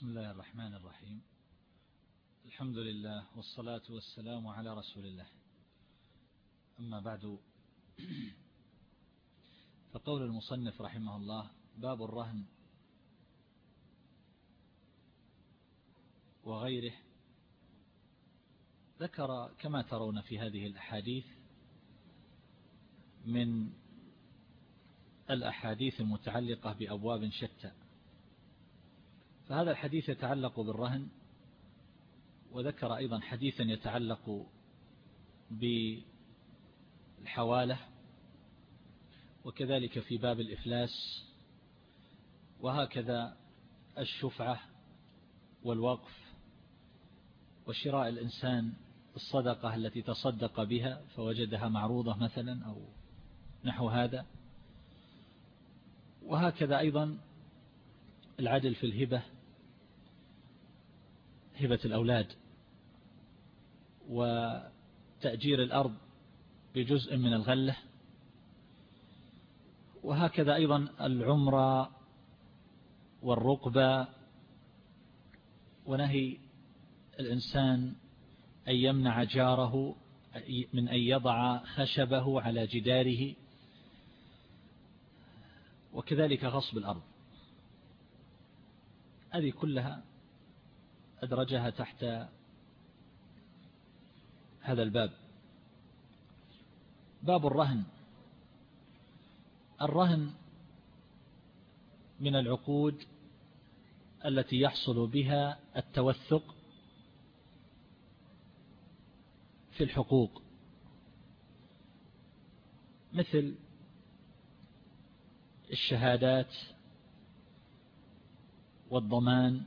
بسم الله الرحمن الرحيم. الحمد لله والصلاة والسلام على رسول الله. أما بعد فقول المصنف رحمه الله باب الرهن وغيره ذكر كما ترون في هذه الأحاديث من الأحاديث المتعلقة بأبواب شتى. فهذا الحديث يتعلق بالرهن وذكر أيضا حديثا يتعلق بالحوالة وكذلك في باب الإفلاس وهكذا الشفعة والوقف وشراء الإنسان الصدقة التي تصدق بها فوجدها معروضة مثلا أو نحو هذا. وهكذا أيضا العدل في الهبة هبة الأولاد وتأجير الأرض بجزء من الغلة وهكذا أيضا العمرة والرقبة ونهي الإنسان أن يمنع جاره من أن يضع خشبه على جداره وكذلك غصب الأرض. هذه كلها أدرجها تحت هذا الباب. باب الرهن. الرهن من العقود التي يحصل بها التوثق في الحقوق. مثل الشهادات والضمان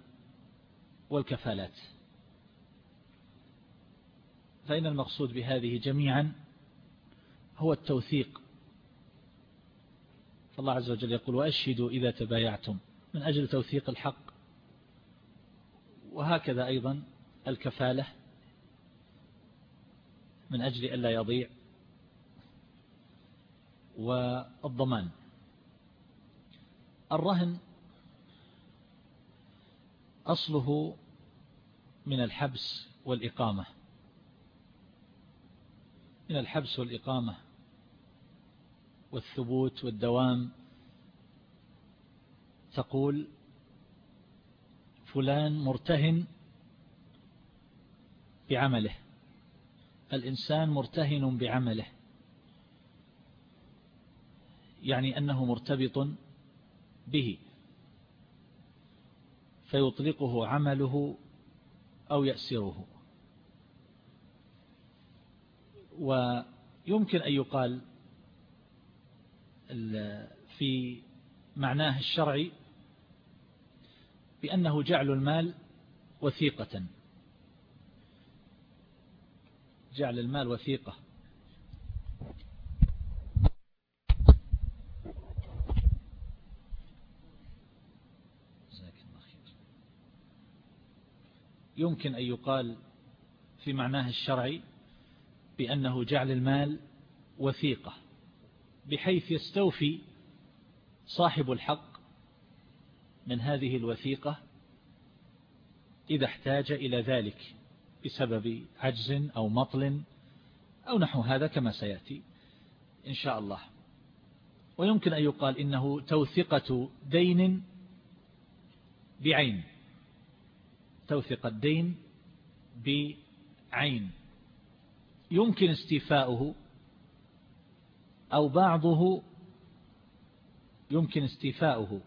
والكفالات. فإن المقصود بهذه جميعا هو التوثيق. فالله عز وجل يقول وأشهدوا إذا تبايعتم. من أجل توثيق الحق. وهكذا أيضا الكفالة من أجل ألا يضيع. والضمان. الرهن أصله من الحبس والإقامة. من الحبس والإقامة والثبوت والدوام. تقول فلان مرتهن بعمله. الإنسان مرتهن بعمله. يعني أنه مرتبط به. فيطلقه عمله أو يأسره. ويمكن أن يقال في معناه الشرعي بأنه جعل المال وثيقة. جعل المال وثيقة. يمكن أن يقال في معناه الشرعي بأنه جعل المال وثيقة بحيث يستوفي صاحب الحق من هذه الوثيقة إذا احتاج إلى ذلك بسبب عجز أو مطل أو نحو هذا كما سيأتي إن شاء الله. ويمكن أن يقال إنه توثقة دين بعين. توثق الدين بعين. يمكن استيفاؤه أو بعضه يمكن استيفاؤه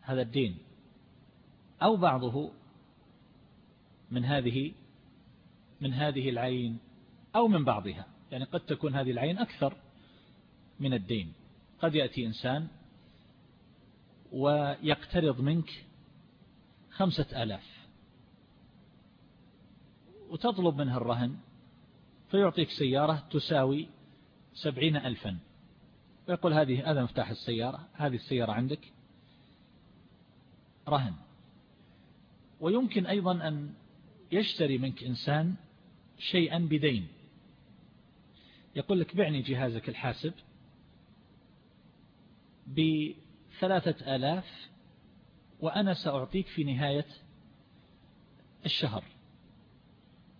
هذا الدين. أو بعضه من هذه من هذه العين أو من بعضها. يعني قد تكون هذه العين أكثر من الدين. قد يأتي إنسان ويقترض منك خمسة آلاف. وتطلب منه الرهن فيعطيك سيارة تساوي سبعين ألفا. ويقول هذه هذا مفتاح السيارة هذه السيارة عندك. رهن. ويمكن أيضا أن يشتري منك إنسان شيئا بدين. يقول لك بعني جهازك الحاسب بثلاثة آلاف وأنا سأعطيك في نهاية الشهر.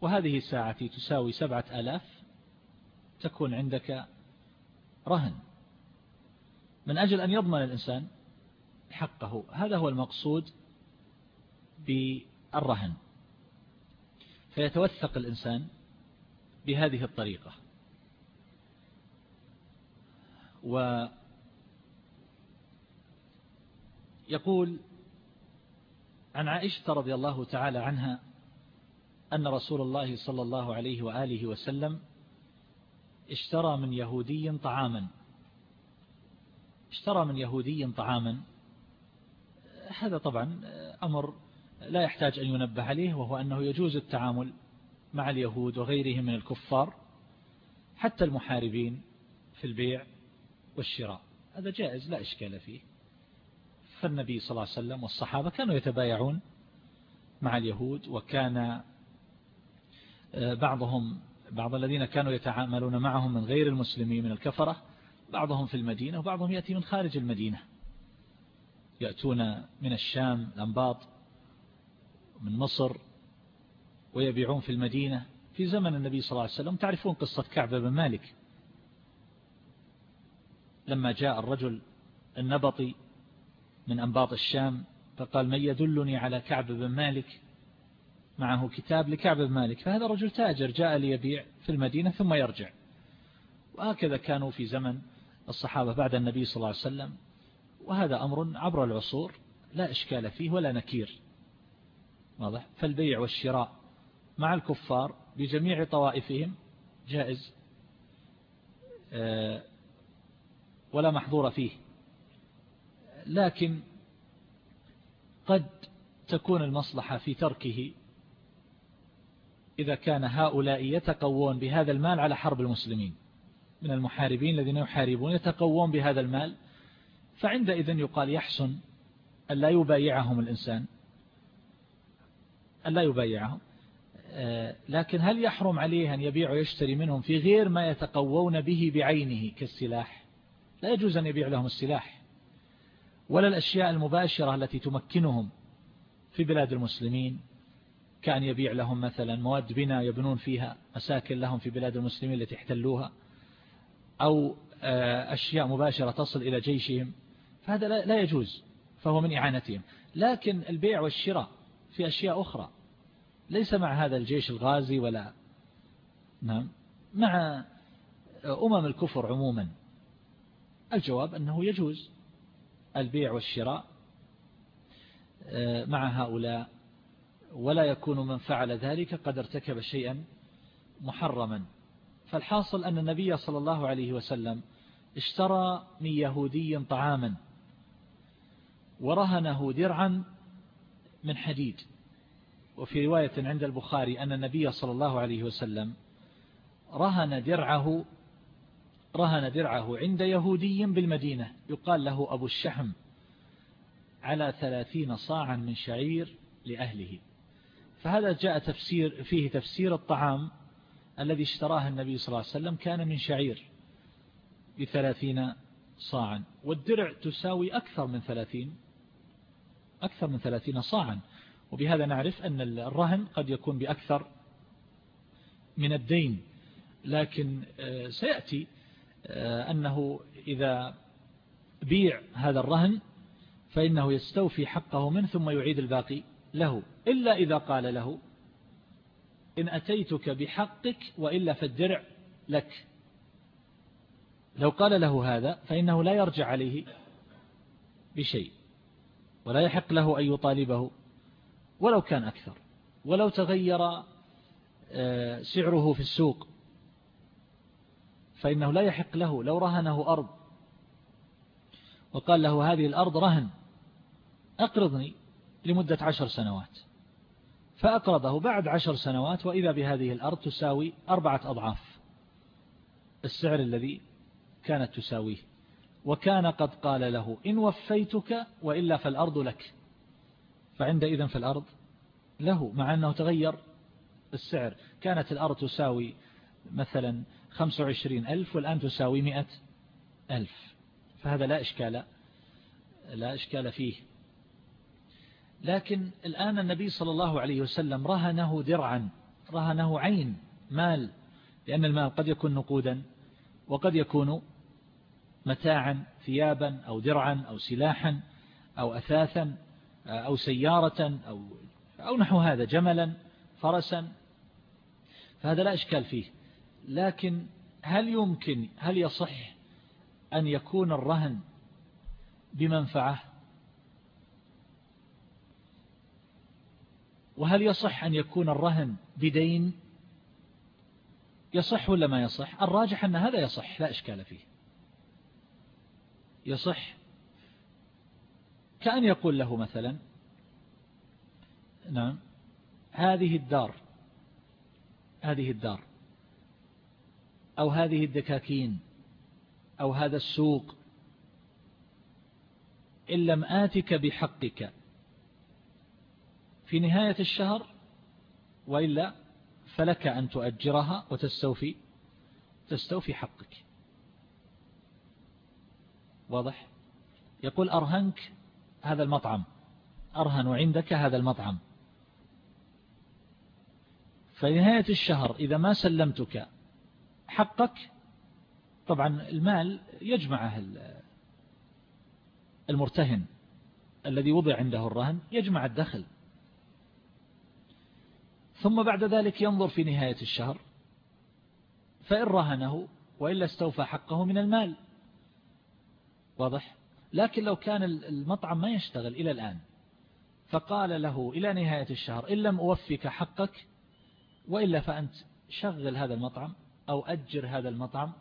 وهذه ساعتي تساوي سبعة آلاف تكون عندك رهن. من أجل أن يضمن الإنسان حقه هذا هو المقصود بالرهن. فيتوثق الإنسان بهذه الطريقة. ويقول عن عائشة رضي الله تعالى عنها أن رسول الله صلى الله عليه وآله وسلم اشترى من يهودي طعاما. اشترى من يهودي طعاما. هذا طبعا أمر لا يحتاج أن ينبه عليه وهو أنه يجوز التعامل مع اليهود وغيرهم من الكفار حتى المحاربين في البيع والشراء. هذا جائز لا إشكال فيه. فالنبي صلى الله عليه وسلم والصحابة كانوا يتبايعون مع اليهود وكان آه، بعضهم بعض الذين كانوا يتعاملون معهم من غير المسلمين من الكفرة بعضهم في المدينة وبعضهم يأتي من خارج المدينة. يأتون من الشام الأنباط من مصر ويبيعون في المدينة. في زمن النبي صلى الله عليه وسلم تعرفون قصة كعب بن مالك. لما جاء الرجل النبطي من أنباط الشام فقال من يدلني على كعب بن مالك؟ معه كتاب لكعب بن مالك. فهذا رجل تاجر جاء ليبيع في المدينة ثم يرجع. وهكذا كانوا في زمن الصحابة بعد النبي صلى الله عليه وسلم. وهذا أمر عبر العصور لا إشكال فيه ولا نكير. واضح؟ فالبيع والشراء مع الكفار بجميع طوائفهم جائز آه، ولا محظور فيه. لكن قد تكون المصلحة في تركه إذا كان هؤلاء يتقوون بهذا المال على حرب المسلمين من المحاربين الذين يحاربون يتقوون بهذا المال فعندئذ يقال يحسن أن لا يبايعهم الإنسان. أن لا يبايعهم. آه، لكن هل يحرم عليه أن يبيع ويشتري منهم في غير ما يتقوون به بعينه كالسلاح؟ لا يجوز أن يبيع لهم السلاح. ولا الأشياء المباشرة التي تمكنهم في بلاد المسلمين كأن يبيع لهم مثلا مواد بناء يبنون فيها مساكن لهم في بلاد المسلمين التي احتلوها أو آه، أشياء مباشرة تصل إلى جيشهم فهذا لا يجوز فهو من إعانتهم. لكن البيع والشراء في أشياء أخرى ليس مع هذا الجيش الغازي ولا نعم مع أمم الكفر عموما. الجواب أنه يجوز. البيع والشراء آه، مع هؤلاء ولا يكون من فعل ذلك قد ارتكب شيئا محرما. فالحاصل أن النبي صلى الله عليه وسلم اشترى من يهودي طعاما ورهنه درعا من حديد. وفي رواية عند البخاري أن النبي صلى الله عليه وسلم رهن درعه رهن درعه عند يهودي بالمدينة. يقال له أبو الشحم على ثلاثين صاعا من شعير لأهله. فهذا جاء تفسير فيه تفسير الطعام الذي اشتراه النبي صلى الله عليه وسلم كان من شعير بثلاثين صاعا. والدرع تساوي أكثر من ثلاثين أكثر من ثلاثين صاعا. وبهذا نعرف أن الرهن قد يكون بأكثر من الدين. لكن آه، سيأتي أنه إذا بيع هذا الرهن فإنه يستوفي حقه منه ثم يعيد الباقي له إلا إذا قال له إن أتيتك بحقك وإلا فالدرع لك. لو قال له هذا فإنه لا يرجع عليه بشيء ولا يحق له أن يطالبه ولو كان أكثر ولو تغير آه، سعره في السوق. فإنه لا يحق له لو رهنه أرض. وقال له هذه الأرض رهن أقرضني لمدة عشر سنوات. فأقرضه بعد عشر سنوات وإذا بهذه الأرض تساوي أربعة أضعاف السعر الذي كانت تساويه. وكان قد قال له إن وفيتك وإلا فالأرض لك. فعندئذ في الأرض له مع أنه تغير السعر. كانت الأرض تساوي مثلا 25 ألف والآن تساوي 100 ألف. فهذا لا إشكال لا إشكال فيه. لكن الآن النبي صلى الله عليه وسلم رهنه درعا رهنه عين مال لأن المال قد يكون نقودا وقد يكون متاعا ثيابا أو درعا أو سلاحا أو أثاثا أو سيارة أو, أو نحو هذا جملا فرسا. فهذا لا إشكال فيه. لكن هل يمكن هل يصح أن يكون الرهن بمنفعة؟ وهل يصح أن يكون الرهن بدين؟ يصح ولا ما يصح؟ الراجح أن هذا يصح لا إشكال فيه. يصح كأن يقول له مثلا نعم هذه الدار هذه الدار. أو هذه الدكاكين أو هذا السوق. إن لم آتك بحقك في نهاية الشهر وإلا فلك أن تؤجرها وتستوفي تستوفي حقك. واضح؟ يقول أرهنك هذا المطعم أرهن عندك هذا المطعم. فنهاية الشهر إذا ما سلمتك حقك. طبعا المال يجمعه المرتهن. الذي وضع عنده الرهن يجمع الدخل. ثم بعد ذلك ينظر في نهاية الشهر. فإن رهنه وإلا استوفى حقه من المال. واضح؟ لكن لو كان المطعم ما يشتغل إلى الآن فقال له إلى نهاية الشهر إن لم أوفك حقك وإلا فأنت شغل هذا المطعم أو أجر هذا المطعم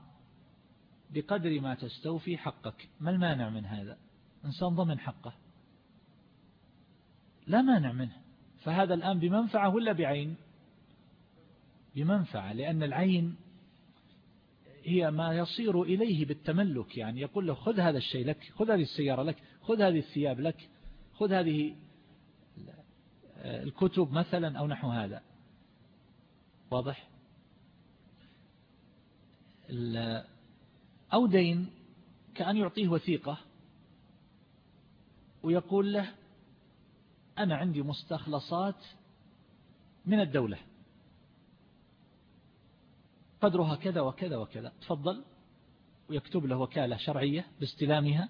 بقدر ما تستوفي حقك. ما المانع من هذا؟ إنسان ضمن حقه. لا مانع منه. فهذا الآن بمنفعة ولا بعين؟ بمنفعة لأن العين هي ما يصير إليه بالتملك. يعني يقول له خذ هذا الشيء لك خذ هذه السيارة لك خذ هذه الثياب لك خذ هذه الكتب مثلا أو نحو هذا. واضح؟ أو دين كأن يعطيه وثيقة ويقول له أنا عندي مستخلصات من الدولة. قدرها كذا وكذا وكذا. تفضل. ويكتب له وكالة شرعية باستلامها.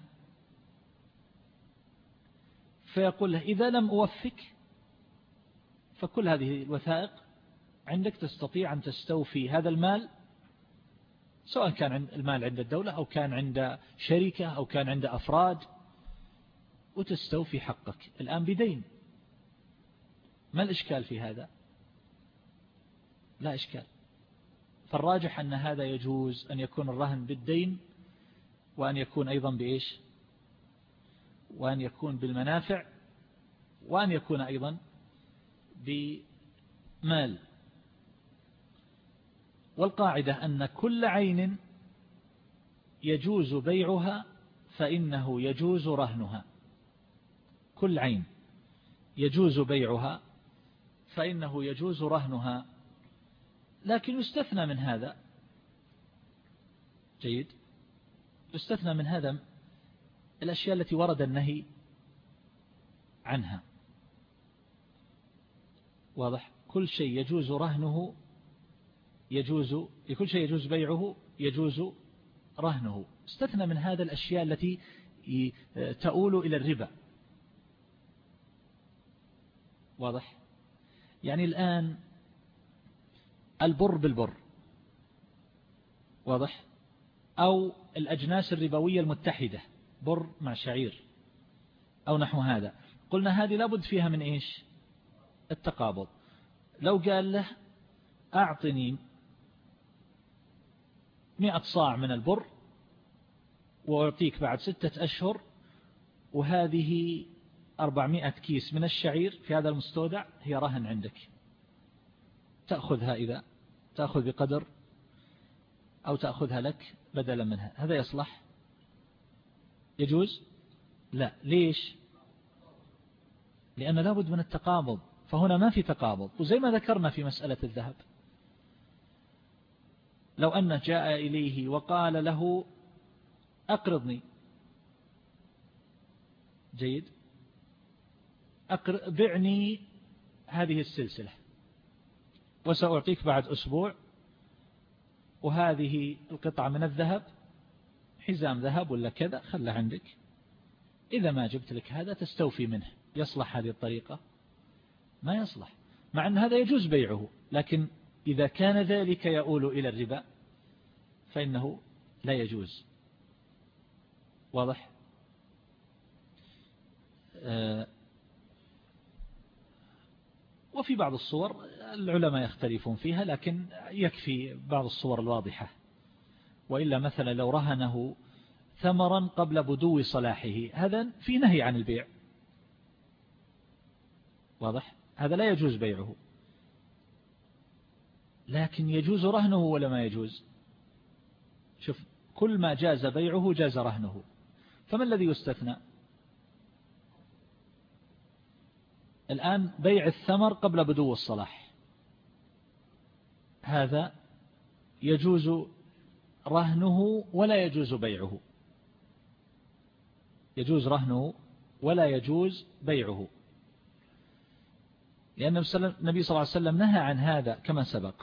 فيقول له إذا لم أوفك فكل هذه الوثائق عندك تستطيع أن تستوفي هذا المال سواء كان المال عند الدولة أو كان عند شركة أو كان عند أفراد وتستوفي حقك. الآن بدين. ما الإشكال في هذا؟ لا إشكال. فالراجح أن هذا يجوز أن يكون الرهن بالدين وأن يكون أيضا بإيش؟ وأن يكون بالمنافع وأن يكون أيضا بمال. والقاعدة أن كل عين يجوز بيعها فإنه يجوز رهنها. كل عين يجوز بيعها فإنه يجوز رهنها. لكن يستثنى من هذا جيد يستثنى من هذا الأشياء التي ورد النهي عنها. واضح؟ كل شيء يجوز رهنه يجوز لكل شيء يجوز بيعه يجوز رهنه. استثنى من هذا الأشياء التي تؤول إلى الربا. واضح؟ يعني الآن البر بالبر. واضح؟ أو الأجناس الربوية المتحدة. بر مع شعير. أو نحو هذا. قلنا هذه لابد فيها من إيش؟ التقابض. لو قال له أعطني مئة صاع من البر وأعطيك بعد ستة أشهر وهذه أربعمائة كيس من الشعير في هذا المستودع هي رهن عندك. تأخذها إذا تأخذ بقدر أو تأخذها لك بدلا منها. هذا يصلح؟ يجوز؟ لا. ليش؟ لأن لابد من التقابض. فهنا ما في تقابض. وزي ما ذكرنا في مسألة الذهب لو أنه جاء إليه وقال له أقرضني. جيد. بعني هذه السلسلة. وسأعطيك بعد أسبوع. وهذه القطعة من الذهب. حزام ذهب ولا كذا خله عندك. إذا ما جبت لك هذا تستوفي منه. يصلح هذه الطريقة؟ ما يصلح. مع أن هذا يجوز بيعه لكن إذا كان ذلك يؤول إلى الربا فإنه لا يجوز. واضح؟ آه، وفي بعض الصور العلماء يختلفون فيها لكن يكفي بعض الصور الواضحة. وإلا مثلا لو رهنه ثمرا قبل بدو صلاحه هذا في نهي عن البيع. واضح؟ هذا لا يجوز بيعه. لكن يجوز رهنه ولا ما يجوز؟ شوف كل ما جاز بيعه جاز رهنه. فما الذي يستثنى؟ الآن بيع الثمر قبل بدو الصلاح. هذا يجوز رهنه ولا يجوز بيعه. يجوز رهنه ولا يجوز بيعه. لأن النبي صلى الله عليه وسلم نهى عن هذا كما سبق.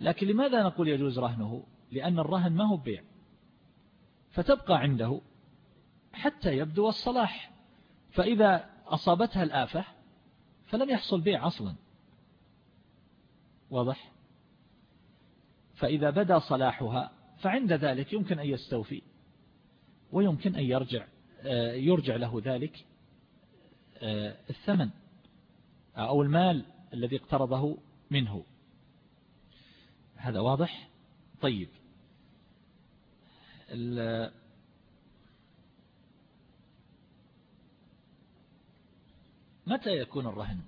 لكن لماذا نقول يجوز رهنه؟ لأن الرهن ما هو بيع. فتبقى عنده حتى يبدو الصلاح. فإذا أصابتها الآفة فلم يحصل بيع أصلا. واضح؟ فإذا بدا صلاحها فعند ذلك يمكن أن يستوفي ويمكن أن يرجع آه، يرجع له ذلك آه، الثمن أو المال الذي اقترضه منه. هذا واضح؟ طيب. متى يكون الرهن؟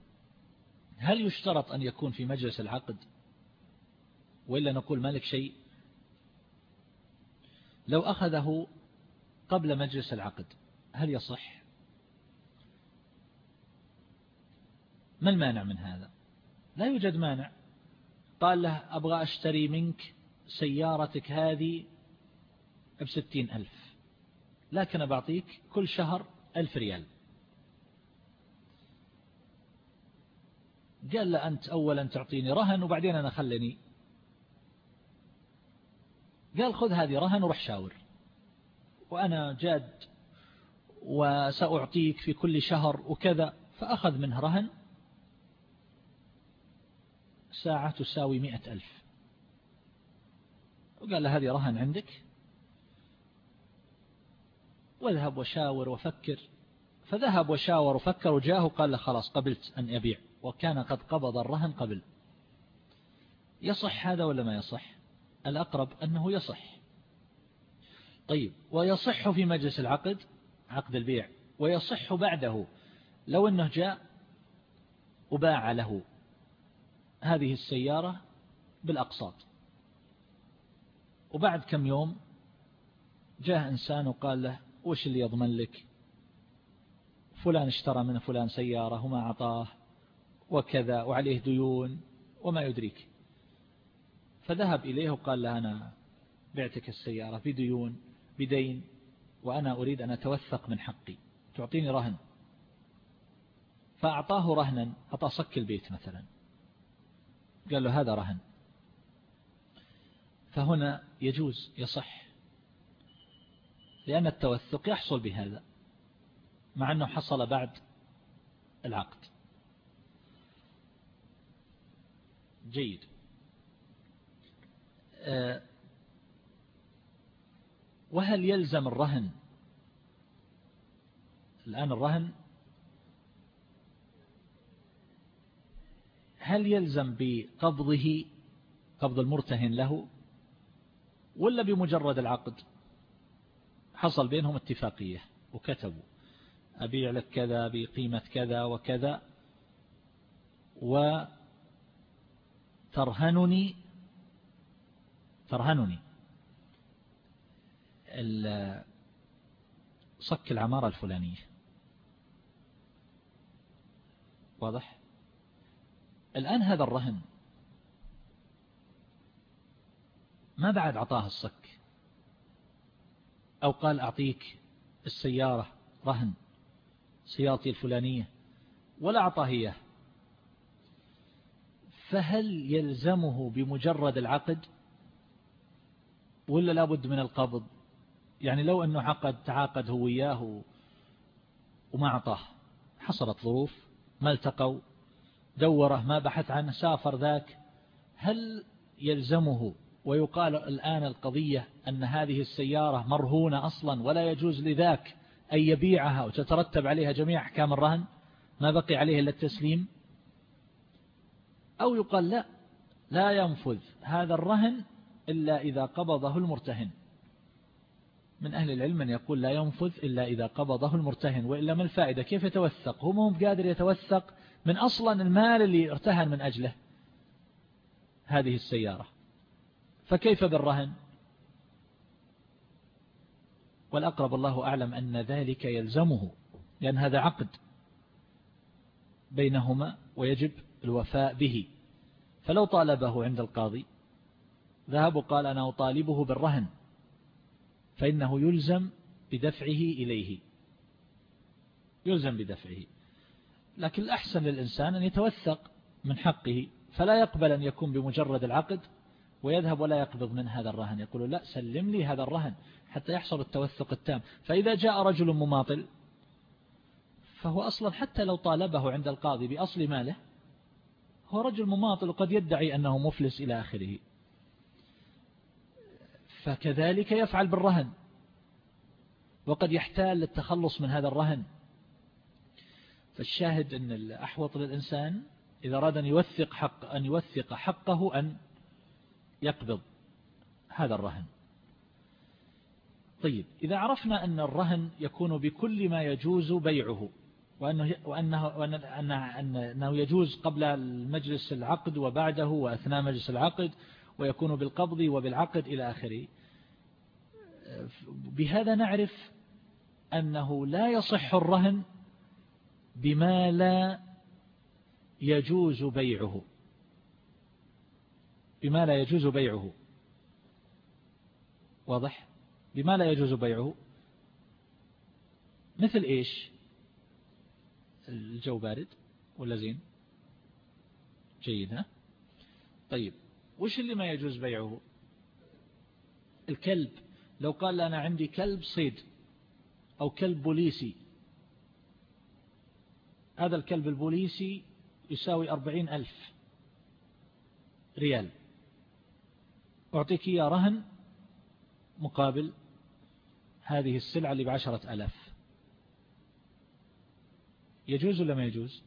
هل يشترط أن يكون في مجلس العقد؟ وإلا نقول مالك شيء؟ لو أخذه قبل مجلس العقد هل يصح؟ ما المانع من هذا؟ لا يوجد مانع. قال له أبغى أشتري منك سيارتك هذه بستين ألف لكن بعطيك كل شهر ألف ريال. قال له أنت أولا تعطيني رهن وبعدين أنا خلني. قال خذ هذه رهن وروح شاور. وأنا جاد وسأعطيك في كل شهر وكذا فأخذ منه رهن ساعة تساوي مئة ألف. وقال له هذه رهن عندك؟ واذهب وشاور وفكر. فذهب وشاور وفكر وجاه وقال له خلاص قبلت أن أبيع. وكان قد قبض الرهن قبل. يصح هذا ولا ما يصح؟ الأقرب أنه يصح. طيب ويصح في مجلس العقد عقد البيع ويصح بعده. لو أنه جاء وباع له. هذه السيارة بالأقساط. وبعد كم يوم جاء إنسان وقال له وش اللي يضمن لك؟ فلان اشترى من فلان سيارة وما عطاه وكذا وعليه ديون وما يدريك. فذهب إليه وقال له أنا بعتك السيارة بديون بدين وأنا أريد أن أتوثق من حقي. تعطيني رهن. فأعطاه رهنا أعطى صك البيت مثلا. قال له هذا رهن. فهنا يجوز يصح. لأن التوثق يحصل بهذا مع أنه حصل بعد العقد. جيد. آه، وهل يلزم الرهن؟ الآن الرهن هل يلزم بقبضه قبض المرتهن له ولا بمجرد العقد؟ حصل بينهم اتفاقية وكتبوا أبيع لك كذا بقيمة كذا وكذا وترهنني ترهنني. صك العمارة الفلانية. واضح؟ الآن هذا الرهن ما بعد عطاه الصك أو قال أعطيك السيارة رهن سيارتي الفلانية ولا أعطاه إياه. فهل يلزمه بمجرد العقد ولا لابد من القبض؟ يعني لو أنه عقد تعاقد هو وياه وما أعطاه حصلت ظروف ما التقوا؟ دوره ما بحث عنه سافر ذاك هل يلزمه؟ ويقال الآن القضية أن هذه السيارة مرهونة أصلا ولا يجوز لذاك أن يبيعها وتترتب عليها جميع أحكام الرهن؟ ما بقي عليه إلا التسليم؟ أو يقال لا لا ينفذ هذا الرهن إلا إذا قبضه المرتهن. من أهل العلم من يقول لا ينفذ إلا إذا قبضه المرتهن وإلا ما الفائدة؟ كيف يتوثق؟ هو مو قادر يتوثق من أصلا المال اللي ارتهن من أجله هذه السيارة. فكيف بالرهن؟ والأقرب الله أعلم أن ذلك يلزمه لأن هذا عقد بينهما ويجب الوفاء به. فلو طالبه عند القاضي ذهب وقال أنا أطالبه بالرهن فإنه يلزم بدفعه إليه. يلزم بدفعه. لكن الأحسن للإنسان أن يتوثق من حقه فلا يقبل أن يكون بمجرد العقد ويذهب ولا يقبض من هذا الرهن. يقول لا سلم لي هذا الرهن حتى يحصل التوثق التام. فإذا جاء رجل مماطل فهو أصلا حتى لو طالبه عند القاضي بأصل ماله هو رجل مماطل وقد يدعي أنه مفلس إلى آخره. فكذلك يفعل بالرهن وقد يحتال للتخلص من هذا الرهن. فالشاهد أن الأحوط للإنسان إذا أراد أن يوثق حق أن يوثق حقه أن يقبض. هذا الرهن. طيب إذا عرفنا أن الرهن يكون بكل ما يجوز بيعه وأنه, وأنه, وأنه أنه يجوز قبل المجلس العقد وبعده وأثناء مجلس العقد ويكون بالقبض وبالعقد إلى آخره. بهذا نعرف أنه لا يصح الرهن بما لا يجوز بيعه. بما لا يجوز بيعه. واضح؟ بما لا يجوز بيعه. مثل إيش؟ الجو بارد ولا زين؟ جيد ها؟ طيب وش اللي ما يجوز بيعه؟ الكلب. لو قال أنا عندي كلب صيد أو كلب بوليسي هذا الكلب البوليسي يساوي أربعين ألف ريال. أعطيك إياه رهن مقابل هذه السلعة اللي بعشرة ألاف يجوز ولا ما يجوز؟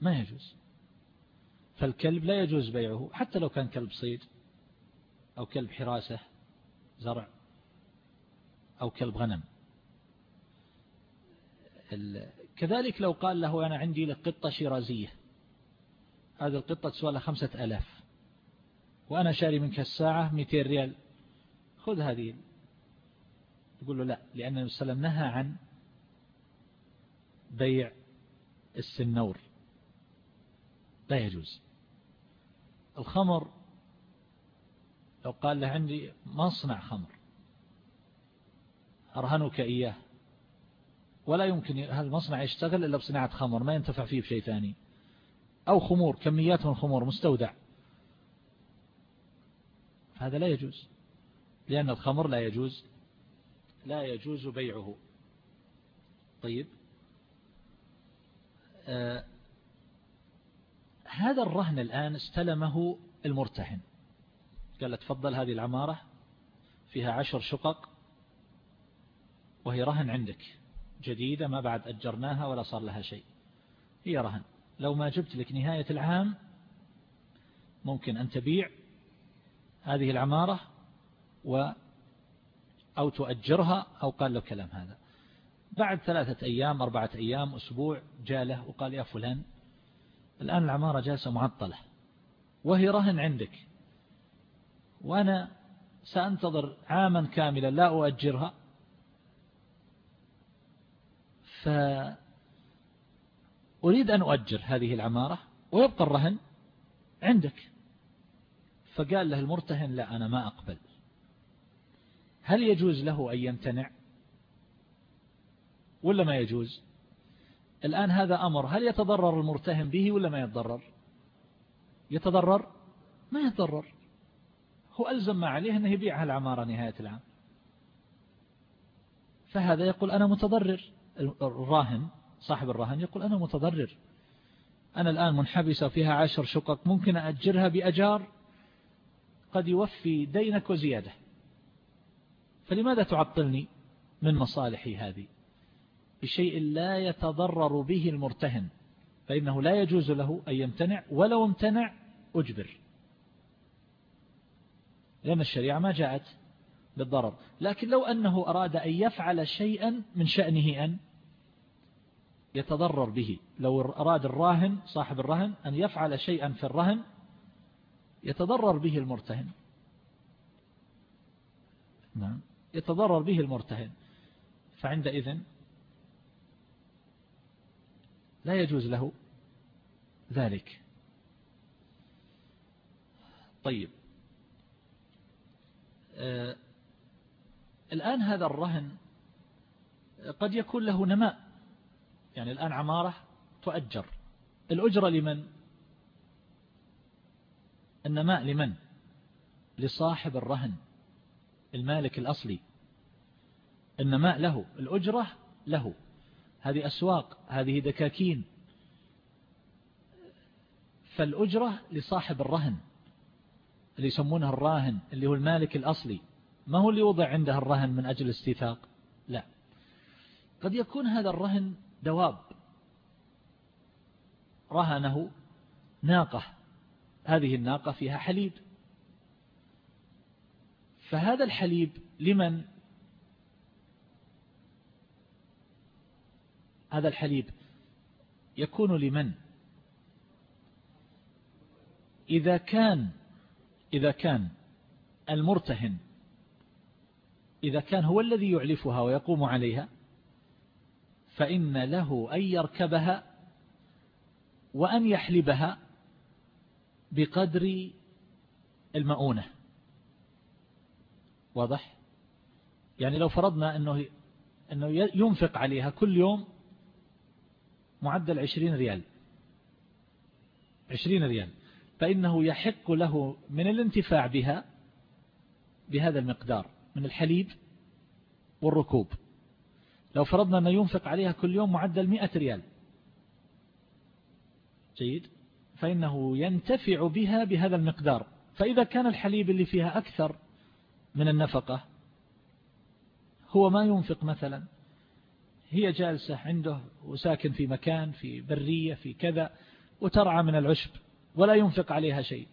ما يجوز. فالكلب لا يجوز بيعه حتى لو كان كلب صيد أو كلب حراسة زرع أو كلب غنم. كذلك لو قال له أنا عندي لك قطة شيرازية هذه القطة تسوى لها خمسة ألاف. وأنا شاري منك الساعة 200 ريال. خذ هذه. يقول له لا لأن النبي صلى الله عليه وسلم نهى عن بيع السنور. لا يجوز. الخمر لو قال له عندي مصنع خمر. أرهنك إياه. ولا يمكن هذا المصنع يشتغل إلا بصناعة خمر ما ينتفع فيه بشيء ثاني. أو خمور كميات من الخمور مستودع. هذا لا يجوز لأن الخمر لا يجوز لا يجوز بيعه. طيب. آه هذا الرهن الآن استلمه المرتهن. قال تفضل هذه العمارة فيها عشر شقق وهي رهن عندك. جديدة ما بعد أجرناها ولا صار لها شيء. هي رهن. لو ما جبت لك نهاية العام ممكن أن تبيع هذه العمارة و أو تؤجرها أو قال له كلام هذا. بعد ثلاثة أيام أربعة أيام أسبوع جاله وقال يا فلان الآن العمارة جالسة معطلة. وهي رهن عندك. وأنا سأنتظر عاما كاملا لا أؤجرها. فأريد أن أؤجر هذه العمارة ويبقى الرهن عندك. فقال له المرتهن لا أنا ما أقبل. هل يجوز له أن يمتنع؟ ولا ما يجوز؟ الآن هذا أمر. هل يتضرر المرتهن به ولا ما يتضرر؟ يتضرر؟ ما يتضرر. هو ألزم ما عليه أنه يبيعها العمارة نهاية العام. فهذا يقول أنا متضرر. الراهن صاحب الرهن يقول أنا متضرر. أنا الآن منحبسة فيها عشر شقق ممكن أجرها بأجار؟ قد يوفي دينك وزيادة. فلماذا تعطلني من مصالحي هذه؟ بشيء لا يتضرر به المرتهن فإنه لا يجوز له أن يمتنع ولو امتنع أجبر. لأن الشريعة ما جاءت بالضرر. لكن لو أنه أراد أن يفعل شيئا من شأنه أن يتضرر به. لو أراد الراهن صاحب الرهن أن يفعل شيئا في الرهن يتضرر به المرتهن. نعم. يتضرر به المرتهن. فعندئذ لا يجوز له ذلك. طيب. آه الآن هذا الرهن قد يكون له نماء. يعني الآن عمارة تؤجر. الأجرة لمن؟ النماء لمن؟ لصاحب الرهن المالك الأصلي. النماء له الأجرة له. هذه أسواق هذه دكاكين. فالأجرة لصاحب الرهن اللي يسمونه الراهن اللي هو المالك الأصلي. ما هو اللي وضع عنده الرهن من أجل استيثاق لا. قد يكون هذا الرهن دواب. رهنه ناقة. هذه الناقة فيها حليب. فهذا الحليب لمن؟ هذا الحليب يكون لمن؟ إذا كان إذا كان المرتهن إذا كان هو الذي يعلفها ويقوم عليها فإن له أن يركبها وأن يحلبها بقدر المؤونة. واضح؟ يعني لو فرضنا أنه, أنه ينفق عليها كل يوم معدل عشرين ريال. عشرين ريال. فإنه يحق له من الانتفاع بها بهذا المقدار من الحليب والركوب. لو فرضنا أنه ينفق عليها كل يوم معدل مئة ريال. جيد. فإنه ينتفع بها بهذا المقدار. فإذا كان الحليب اللي فيها أكثر من النفقة هو ما ينفق مثلا. هي جالسة عنده وساكن في مكان في برية في كذا وترعى من العشب ولا ينفق عليها شيء.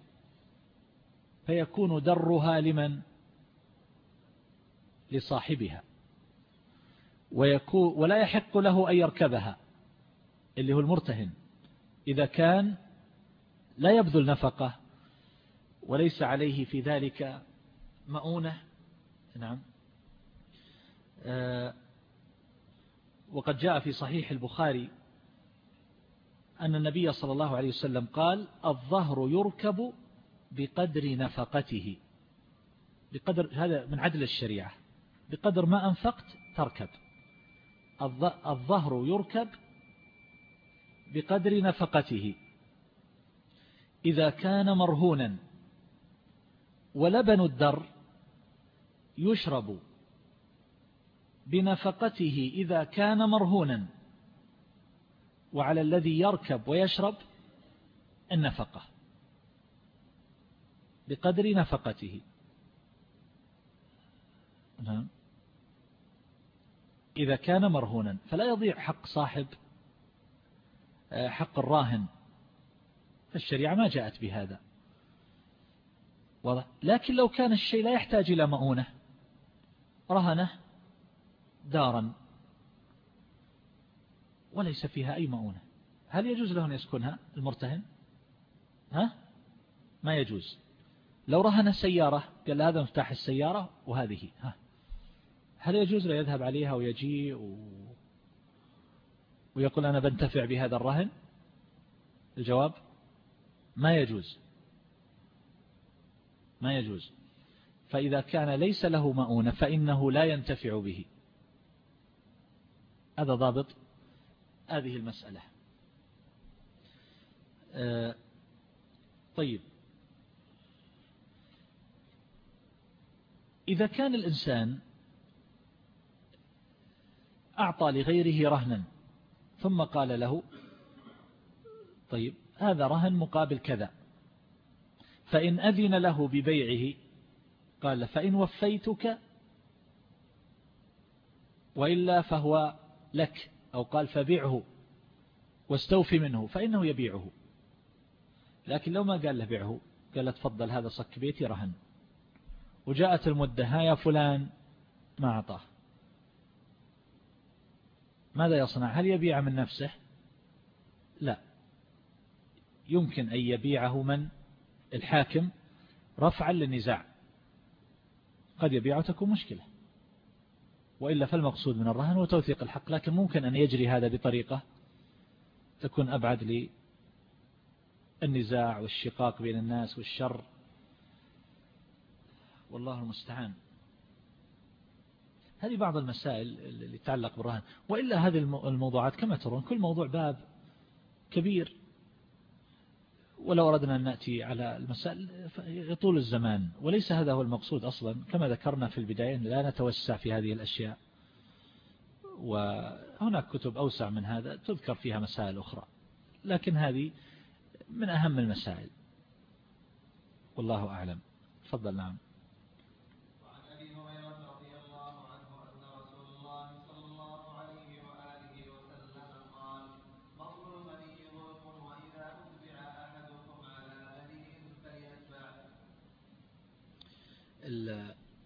فيكون درها لمن؟ لصاحبها. ويكون ولا يحق له أن يركبها اللي هو المرتهن. إذا كان لا يبذل نفقة وليس عليه في ذلك مؤونة. نعم. آه، وقد جاء في صحيح البخاري أن النبي صلى الله عليه وسلم قال الظهر يركب بقدر نفقته. بقدر هذا من عدل الشريعة. بقدر ما أنفقت تركب. الظهر يركب بقدر نفقته. إذا كان مرهونا ولبن الدر يشرب بنفقته إذا كان مرهونا وعلى الذي يركب ويشرب النفقة بقدر نفقته. نعم. إذا كان مرهونا فلا يضيع حق صاحب آه، حق الراهن. فالشريعة ما جاءت بهذا. لكن لو كان الشيء لا يحتاج إلى مؤونة رهنه دارا. وليس فيها أي مؤونة. هل يجوز له أن يسكنها المرتهن؟ ها؟ ما يجوز. لو رهن سيارة قال هذا مفتاح السيارة وهذه ها. هل يجوز له يذهب عليها ويجيء و... ويقول أنا بنتفع بهذا الرهن؟ الجواب ما يجوز. ما يجوز. فإذا كان ليس له مؤونة فإنه لا ينتفع به. هذا ضابط هذه المسألة. آه، طيب. إذا كان الإنسان أعطى لغيره رهنا. ثم قال له طيب هذا رهن مقابل كذا. فإن أذن له ببيعه قال فإن وفيتك وإلا فهو لك أو قال فبيعه واستوفي منه فإنه يبيعه. لكن لو ما قال له بيعه قال تفضل هذا صك بيتي رهن. وجاءت المدة ها يا فلان ما أعطاه. ماذا يصنع؟ هل يبيع من نفسه؟ لا. يمكن أن يبيعه من؟ الحاكم رفعا للنزاع. قد يبيعه تكون مشكلة. وإلا فالمقصود من الرهن هو توثيق الحق لكن ممكن أن يجري هذا بطريقة تكون أبعد للنزاع والشقاق بين الناس والشر. والله المستعان. هذه بعض المسائل اللي تتعلق بالرهن. وإلا هذه الموضوعات كما ترون كل موضوع باب كبير. ولو أردنا أن نأتي على المسائل يطول الزمان. وليس هذا هو المقصود أصلا. كما ذكرنا في البداية لا نتوسع في هذه الأشياء. وهناك كتب أوسع من هذا تذكر فيها مسائل أخرى. لكن هذه من أهم المسائل. والله أعلم. تفضل نعم.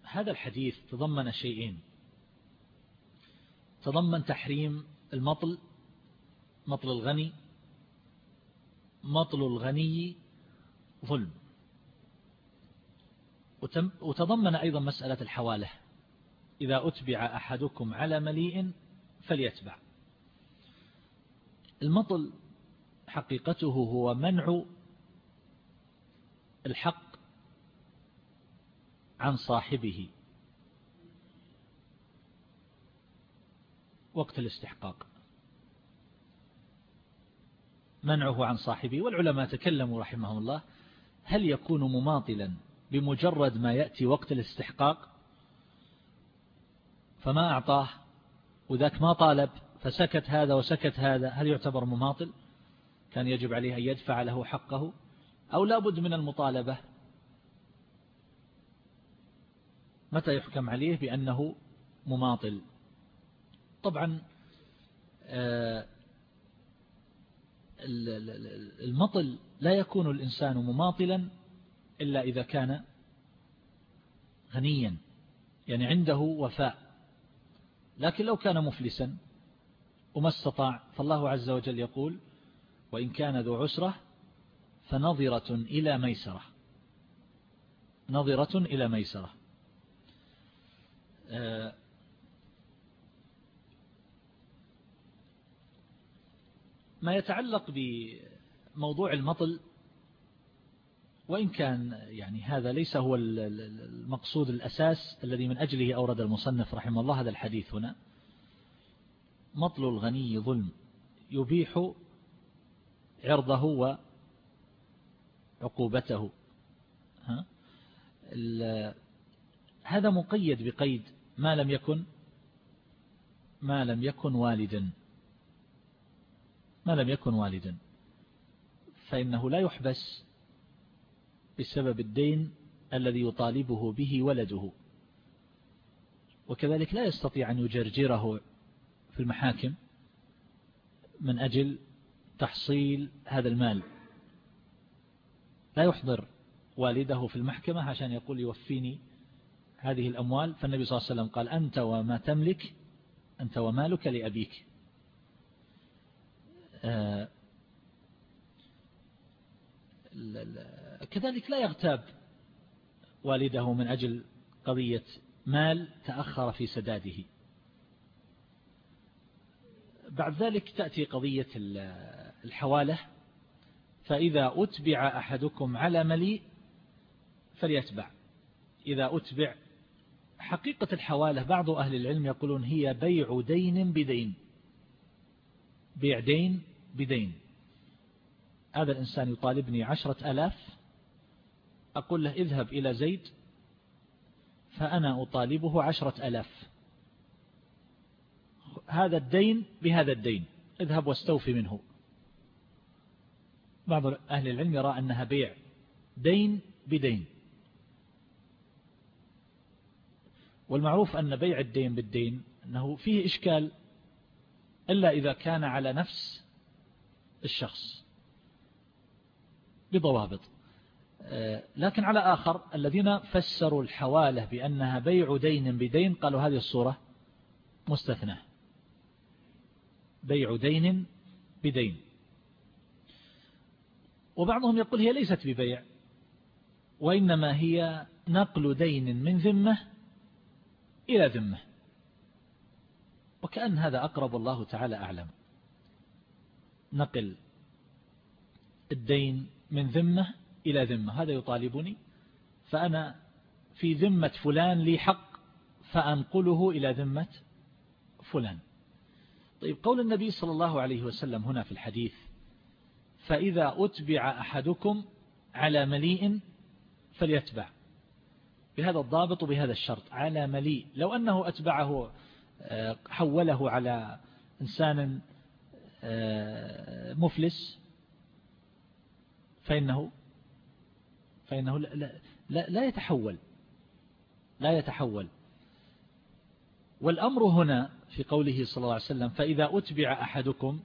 هذا الحديث تضمن شيئين. تضمن تحريم المطل مطل الغني مطل الغني ظلم. وتضمن أيضا مسألة الحوالة. إذا أتبع أحدكم على مليء فليتبع. المطل حقيقته هو منع الحق عن صاحبه. وقت الاستحقاق. منعه عن صاحبه والعلماء تكلموا رحمهم الله. هل يكون مماطلا بمجرد ما يأتي وقت الاستحقاق؟ فما أعطاه وذاك ما طالب فسكت هذا وسكت هذا. هل يعتبر مماطل؟ كان يجب عليه أن يدفع له حقه أو لابد من المطالبة. متى يحكم عليه بأنه مماطل؟ طبعا آه، المطل لا يكون الإنسان مماطلا إلا إذا كان غنيا يعني عنده وفاء. لكن لو كان مفلسا وما استطاع فالله عز وجل يقول وإن كان ذو عسرة فنظرة إلى ميسرة. نظرة إلى ميسرة. ما يتعلق بموضوع المطل وإن كان يعني هذا ليس هو المقصود الأساس الذي من أجله أورد المصنف رحمه الله هذا الحديث هنا. مطل الغني ظلم يبيح عرضه وعقوبته. هذا مقيد بقيد ما لم يكن ما لم يكن والدا. ما لم يكن والدا. فإنه لا يحبس بسبب الدين الذي يطالبه به ولده. وكذلك لا يستطيع أن يجرجره في المحاكم من أجل تحصيل هذا المال. لا يحضر والده في المحكمة عشان يقول يوفيني هذه الأموال فالنبي صلى الله عليه وسلم قال أنت وما تملك أنت ومالك لأبيك. آه، كذلك لا يغتاب والده من أجل قضية مال تأخر في سداده. بعد ذلك تأتي قضية الحوالة فإذا أتبع أحدكم على مليء فليتبع. إذا أتبع حقيقة الحوالة بعض أهل العلم يقولون هي بيع دين بدين. بيع دين بدين. هذا الإنسان يطالبني عشرة ألاف. أقول له اذهب إلى زيد فأنا أطالبه عشرة ألاف. هذا الدين بهذا الدين. اذهب واستوفي منه. بعض أهل العلم يرى أنها بيع دين بدين. والمعروف أن بيع الدين بالدين أنه فيه إشكال إلا إذا كان على نفس الشخص بضوابط. لكن على آخر الذين فسروا الحوالة بأنها بيع دين بدين قالوا هذه الصورة مستثنى. بيع دين بدين. وبعضهم يقول هي ليست ببيع وإنما هي نقل دين من ذمة إلى ذمة. وكأن هذا أقرب الله تعالى أعلم. نقل الدين من ذمة إلى ذمة. هذا يطالبني. فأنا في ذمة فلان لي حق فأنقله إلى ذمة فلان. طيب قول النبي صلى الله عليه وسلم هنا في الحديث فإذا أتبع أحدكم على مليء فليتبع. بهذا الضابط وبهذا الشرط على مليء. لو أنه أتبعه آه، حوله على إنسان آه، مفلس فإنه فإنه لا, لا, لا يتحول. لا يتحول. والأمر هنا في قوله صلى الله عليه وسلم فإذا أتبع أحدكم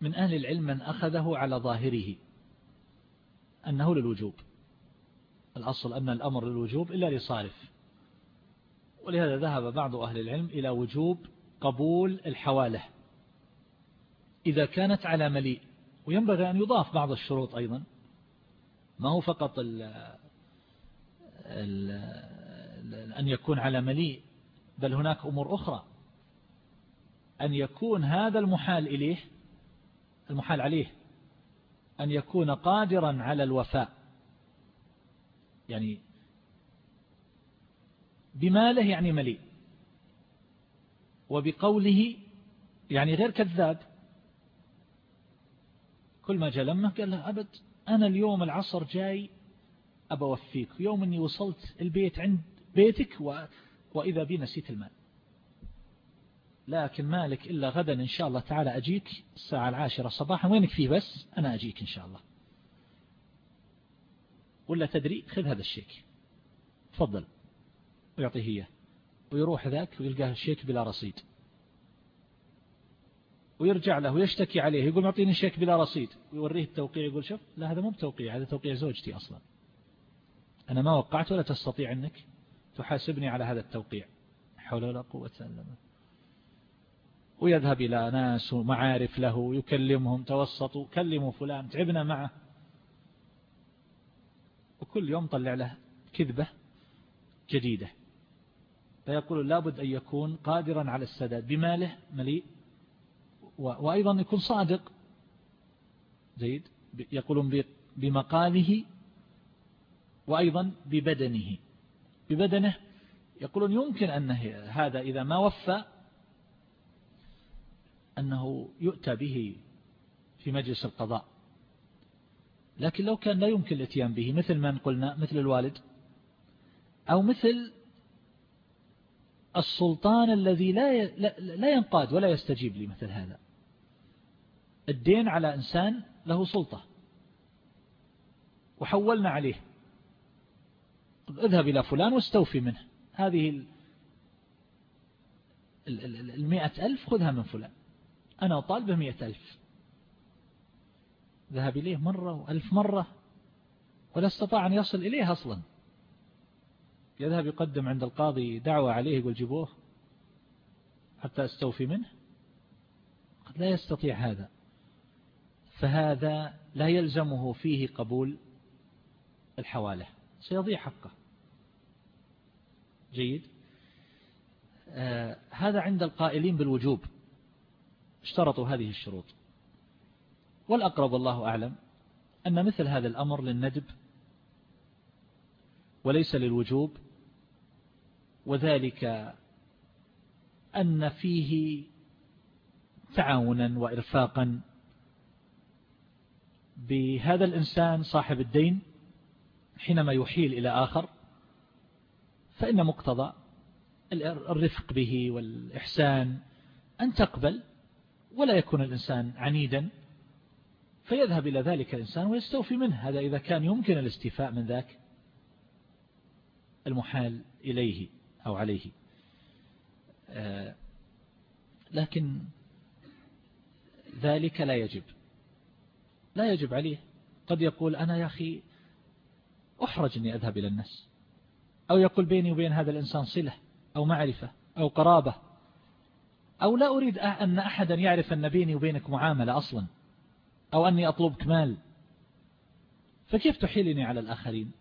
من أهل العلم من أخذه على ظاهره أنه للوجوب. الأصل أن الأمر للوجوب إلا لصارف. ولهذا ذهب بعض أهل العلم إلى وجوب قبول الحوالة. إذا كانت على مليء وينبغي أن يضاف بعض الشروط أيضا. ما هو فقط ال ال أن يكون على مليء بل هناك أمور أخرى. أن يكون هذا المحال إليه المحال عليه أن يكون قادرا على الوفاء. يعني بماله يعني مليء. وبقوله يعني غير كذاب. كل ما جاء لمه قال له أبد أنا اليوم العصر جاي أبى أوفيك. يوم أني وصلت البيت عند بيتك و... وإذا بي نسيت المال. لكن مالك إلا غدا إن شاء الله تعالى أجيك الساعة العاشرة صباحا. وينك فيه بس؟ أنا أجيك إن شاء الله. ولا تدري خذ هذا الشيك. تفضل. ويعطيه إياه. ويروح ذاك ويلقاه الشيك بلا رصيد. ويرجع له ويشتكي عليه يقول معطيني شيك بلا رصيد. ويوريه التوقيع يقول شوف لا هذا مو بتوقيع هذا توقيع زوجتي أصلا. أنا ما وقعت ولا تستطيع أنك تحاسبني على هذا التوقيع. حول ولا قوة إلا بالله. ويذهب إلى ناس ومعارف له يكلمهم توسطوا كلموا فلان تعبنا معه. وكل يوم طلع له كذبة جديدة. فيقول لابد أن يكون قادرا على السداد بماله مليء وأيضا يكون صادق. زيد يقولون بمقاله وأيضا ببدنه. ببدنه يقولون يمكن أن هذا إذا ما وفى أنه يؤتى به في مجلس القضاء. لكن لو كان لا يمكن الاتيان به مثل من قلنا مثل الوالد أو مثل السلطان الذي لا لا ينقاد ولا يستجيب لمثل هذا. الدين على إنسان له سلطة. وحولنا عليه. اذهب إلى فلان واستوفي منه. هذه المئة ألف خذها من فلان. أنا طالبه مئة ألف. ذهب إليه مرة وألف مرة ولا استطاع أن يصل إليه أصلا. يذهب يقدم عند القاضي دعوة عليه يقول جيبوه حتى أستوفي منه. قد لا يستطيع هذا. فهذا لا يلزمه فيه قبول الحوالة. سيضيع حقه. جيد. آه هذا عند القائلين بالوجوب. اشترطوا هذه الشروط. والأقرب الله أعلم أن مثل هذا الأمر للندب وليس للوجوب وذلك أن فيه تعاونا وإرفاقا بهذا الإنسان صاحب الدين حينما يحيل إلى آخر فإن مقتضى الرفق به والإحسان أن تقبل ولا يكون الإنسان عنيدا فيذهب إلى ذلك الإنسان ويستوفي منه. هذا إذا كان يمكن الاستيفاء من ذاك المحال إليه أو عليه. آه، لكن ذلك لا يجب. لا يجب عليه. قد يقول أنا يا أخي أحرج أني أذهب إلى الناس. أو يقول بيني وبين هذا الإنسان صلة أو معرفة أو قرابة. أو لا أريد أن أحدا يعرف أن بيني وبينك معاملة أصلا. أو أني أطلبك مال فكيف تحيلني على الآخرين؟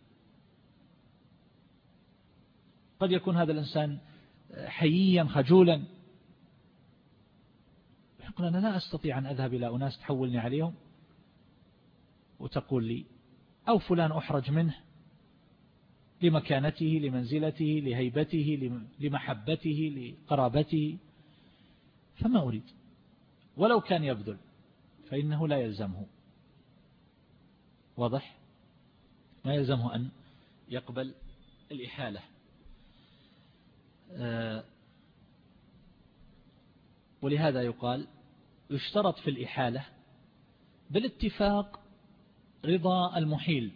قد يكون هذا الإنسان حييا خجولا. يقول أنا لا أستطيع أن أذهب إلى أناس تحولني عليهم وتقول لي أو فلان أحرج منه لمكانته لمنزلته لهيبته لمحبته لقرابته. فما أريد؟ ولو كان يبذل. فإنه لا يلزمه. واضح؟ ما يلزمه أن يقبل الإحالة. آه، ولهذا يقال يشترط في الإحالة بالاتفاق رضا المحيل.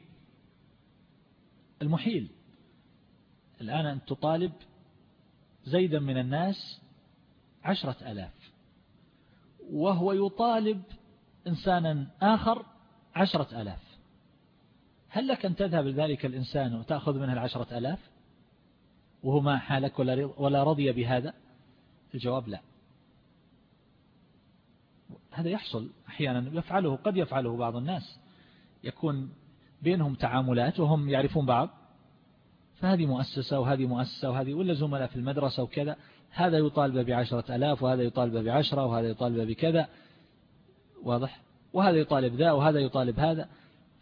المحيل. الآن أن تطالب زيدا من الناس عشرة ألاف وهو يطالب إنسانا آخر عشرة ألاف. هل لك أن تذهب لذلك الإنسان وتأخذ منه العشرة ألاف؟ وهو ما حالك ولا رضي بهذا؟ الجواب لا. هذا يحصل أحيانا يفعله قد يفعله بعض الناس. يكون بينهم تعاملات وهم يعرفون بعض. فهذه مؤسسة وهذه مؤسسة وهذه ولا زملاء في المدرسة وكذا. هذا يطالب بعشرة ألاف وهذا يطالب بعشرة وهذا يطالب بكذا. واضح؟ وهذا يطالب ذا وهذا يطالب هذا.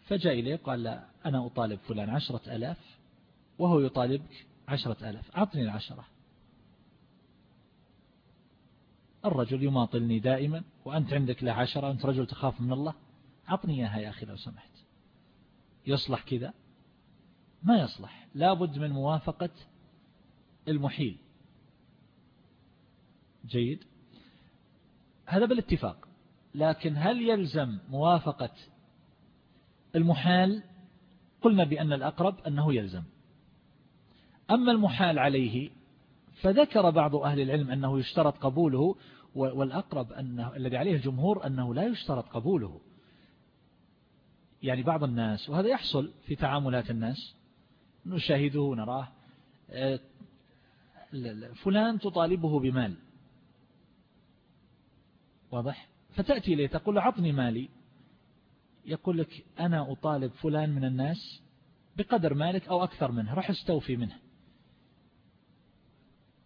فجاء إليه قال لا أنا أطالب فلان عشرة ألاف وهو يطالبك عشرة ألاف. أعطني العشرة. الرجل يماطلني دائما وأنت عندك له عشرة أنت رجل تخاف من الله. أعطني إياها يا أخي لو سمحت. يصلح كذا؟ ما يصلح. لابد من موافقة المحيل. جيد. هذا بالاتفاق. لكن هل يلزم موافقة المحال؟ قلنا بأن الأقرب أنه يلزم. أما المحال عليه فذكر بعض أهل العلم أنه يشترط قبوله والأقرب أنه الذي عليه الجمهور أنه لا يشترط قبوله. يعني بعض الناس وهذا يحصل في تعاملات الناس نشاهده ونراه آه، فلان تطالبه بمال. واضح؟ فتأتي إليه تقول له عطني مالي. يقول لك أنا أطالب فلان من الناس بقدر مالك أو أكثر منه راح أستوفي منه.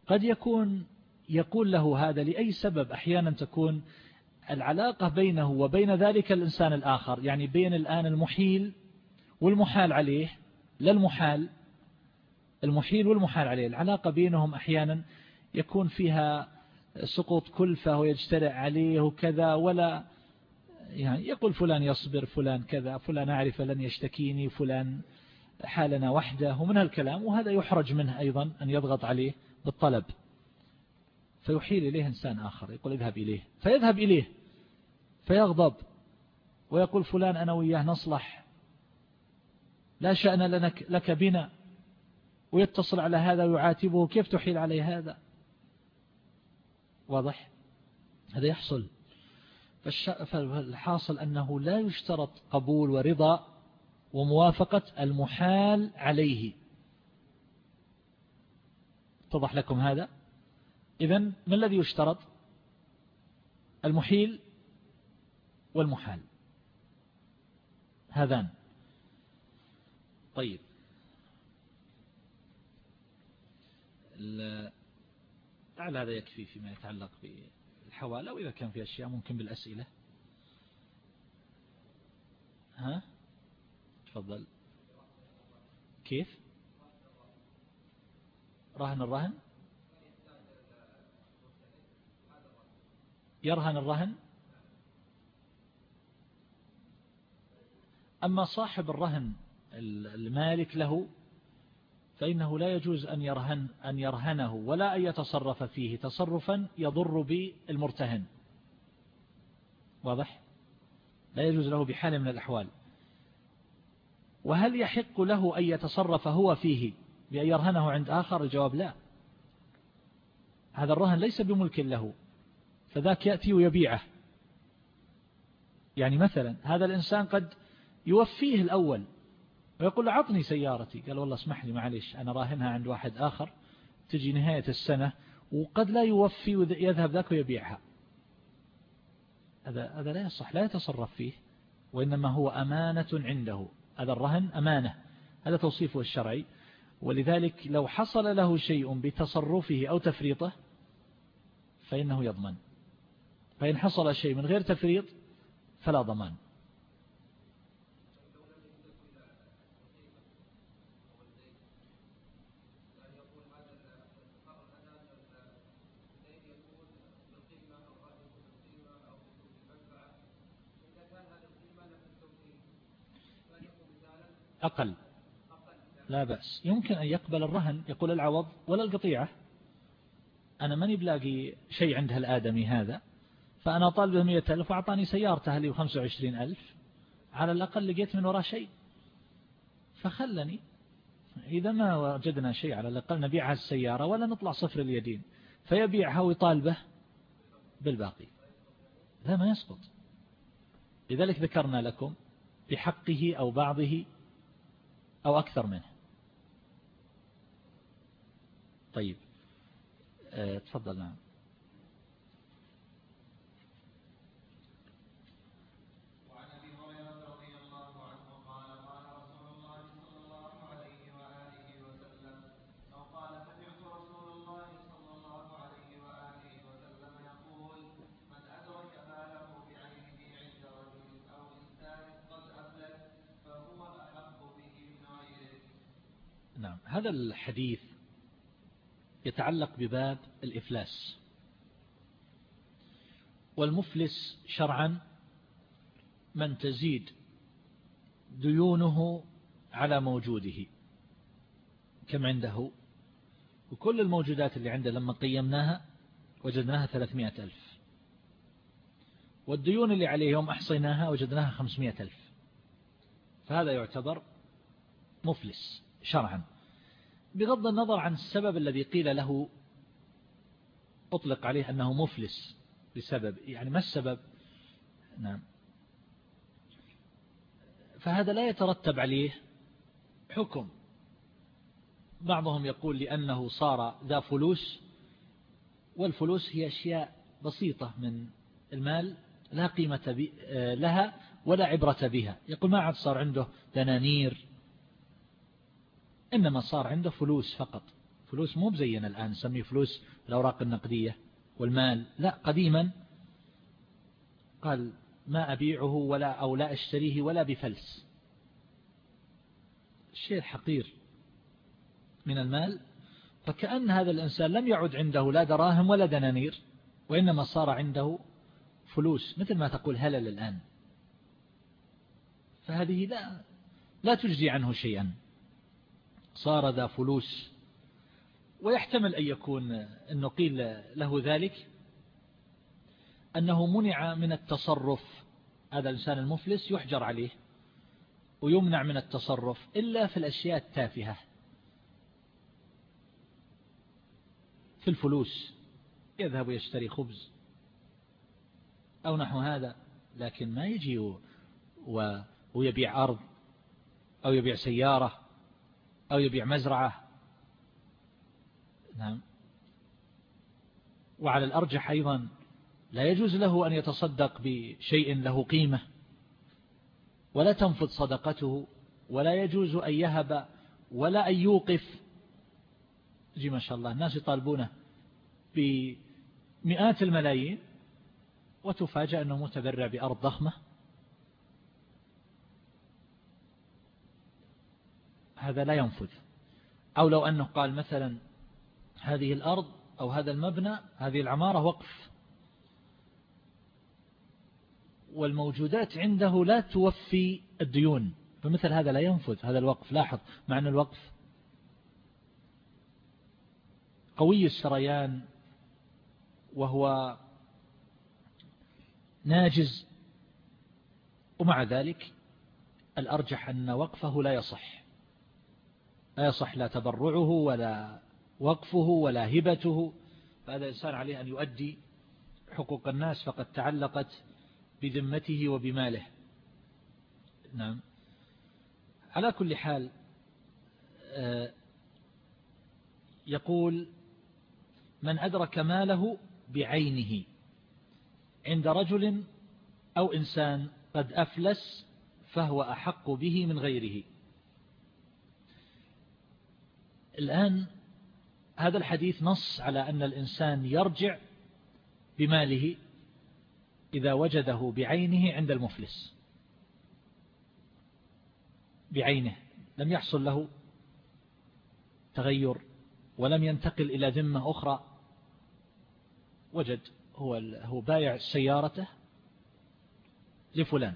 قد يكون يقول له هذا لأي سبب أحيانا تكون العلاقة بينه وبين ذلك الإنسان الآخر يعني بين الآن المحيل والمحال عليه لا المحال المحيل والمحال عليه. العلاقة بينهم أحيانا يكون فيها سقوط كلفة ويجترع عليه وكذا ولا يعني يقول فلان يصبر فلان كذا فلان أعرف لن يشتكيني فلان حالنا وحده ومن هالكلام وهذا يحرج منه أيضا أن يضغط عليه بالطلب. فيحيل إليه إنسان آخر يقول اذهب إليه. فيذهب إليه فيغضب ويقول فلان أنا وياه نصلح لا شأن لك, بنا ويتصل على هذا ويعاتبه كيف تحيل عليه هذا؟ واضح؟ هذا يحصل. فالحاصل أنه لا يشترط قبول ورضا وموافقة المحال عليه. اتضح لكم هذا؟ إذا ما الذي يشترط؟ المحيل والمحال. هذان. طيب. لعل هذا يكفي فيما يتعلق بالحوالة؟ وإذا كان في أشياء ممكن بالأسئلة. ها؟ تفضل. كيف؟ رهن الرهن؟ يرهن الرهن؟ أما صاحب الرهن المالك له فإنه لا يجوز أن يرهن أن يرهنه ولا أن يتصرف فيه تصرفا يضر بالمرتهن. واضح؟ لا يجوز له بحال من الأحوال. وهل يحق له أن يتصرف هو فيه بأن يرهنه عند آخر؟ الجواب لا. هذا الرهن ليس بملك له فذاك يأتي ويبيعه. يعني مثلا هذا الإنسان قد يوفيه الأول ويقول له عطني سيارتي. قال والله اسمح لي معلش أنا راهنها عند واحد آخر. تجي نهاية السنة وقد لا يوفي ويذهب ذاك ويبيعها. هذا هذا لا يصح لا يتصرف فيه وإنما هو أمانة عنده. هذا الرهن أمانة. هذا توصيفه الشرعي. ولذلك لو حصل له شيء بتصرفه أو تفريطه فإنه يضمن. فإن حصل شيء من غير تفريط فلا ضمان. أقل. لا بأس. يمكن أن يقبل الرهن يقول العوض ولا القطيعة. أنا ماني بلاقي شيء عند هالآدمي هذا. فأنا طالبه مئة ألف وأعطاني سيارته اللي بخمسة وعشرين ألف. على الأقل لقيت من وراء شيء. فخلني. إذا ما وجدنا شيء على الأقل نبيعها السيارة ولا نطلع صفر اليدين. فيبيعها ويطالبه بالباقي. لا ما يسقط. لذلك ذكرنا لكم بحقه أو بعضه أو أكثر منه. طيب. آه تفضل نعم. هذا الحديث يتعلق بباب الإفلاس. والمفلس شرعا من تزيد ديونه على موجوده كم عنده؟ وكل الموجودات اللي عنده لما قيمناها وجدناها ثلاثمائة ألف. والديون اللي عليهم أحصيناها وجدناها خمسمائة ألف. فهذا يعتبر مفلس شرعا. بغض النظر عن السبب الذي قيل له أطلق عليه أنه مفلس بسبب يعني ما السبب؟ نعم. فهذا لا يترتب عليه حكم. بعضهم يقول لأنه صار ذا فلوس والفلوس هي أشياء بسيطة من المال لا قيمة لها ولا عبرة بها. يقول ما عاد صار عنده دنانير إنما صار عنده فلوس فقط. فلوس مو بزينا الآن نسميه فلوس الأوراق النقدية والمال. لا قديما قال ما أبيعه ولا أو لا أشتريه ولا بفلس. الشيء الحقير من المال. فكأن هذا الإنسان لم يعد عنده لا دراهم ولا دنانير وإنما صار عنده فلوس مثل ما تقول هلل الآن. فهذه لا لا تجزي عنه شيئا. صار ذا فلوس. ويحتمل أن يكون أنه قيل له ذلك أنه منع من التصرف. هذا الإنسان المفلس يحجر عليه ويمنع من التصرف إلا في الأشياء التافهة في الفلوس. يذهب يشتري خبز أو نحو هذا لكن ما يجي ويبيع أرض أو يبيع سيارة. أو يبيع مزرعة. نعم. وعلى الأرجح أيضا لا يجوز له أن يتصدق بشيء له قيمة ولا تنفذ صدقته ولا يجوز أن يهب ولا أن يوقف. جي ما شاء الله الناس يطالبونه بمئات الملايين وتفاجأ أنه متبرع بأرض ضخمة. هذا لا ينفذ. أو لو أنه قال مثلا هذه الأرض أو هذا المبنى هذه العمارة وقف. والموجودات عنده لا توفي الديون. فمثل هذا لا ينفذ هذا الوقف. لاحظ مع أن الوقف. قوي السريان وهو ناجز. ومع ذلك الأرجح أن وقفه لا يصح. لا يصح لا تبرعه ولا وقفه ولا هبته فهذا الإنسان عليه أن يؤدي حقوق الناس فقد تعلقت بذمته وبماله. نعم. على كل حال آه، يقول من أدرك ماله بعينه عند رجل أو إنسان قد أفلس فهو أحق به من غيره. الآن هذا الحديث نص على أن الإنسان يرجع بماله إذا وجده بعينه عند المفلس. بعينه. لم يحصل له تغير ولم ينتقل إلى ذمة أخرى. وجد هو هو بايع سيارته لفلان.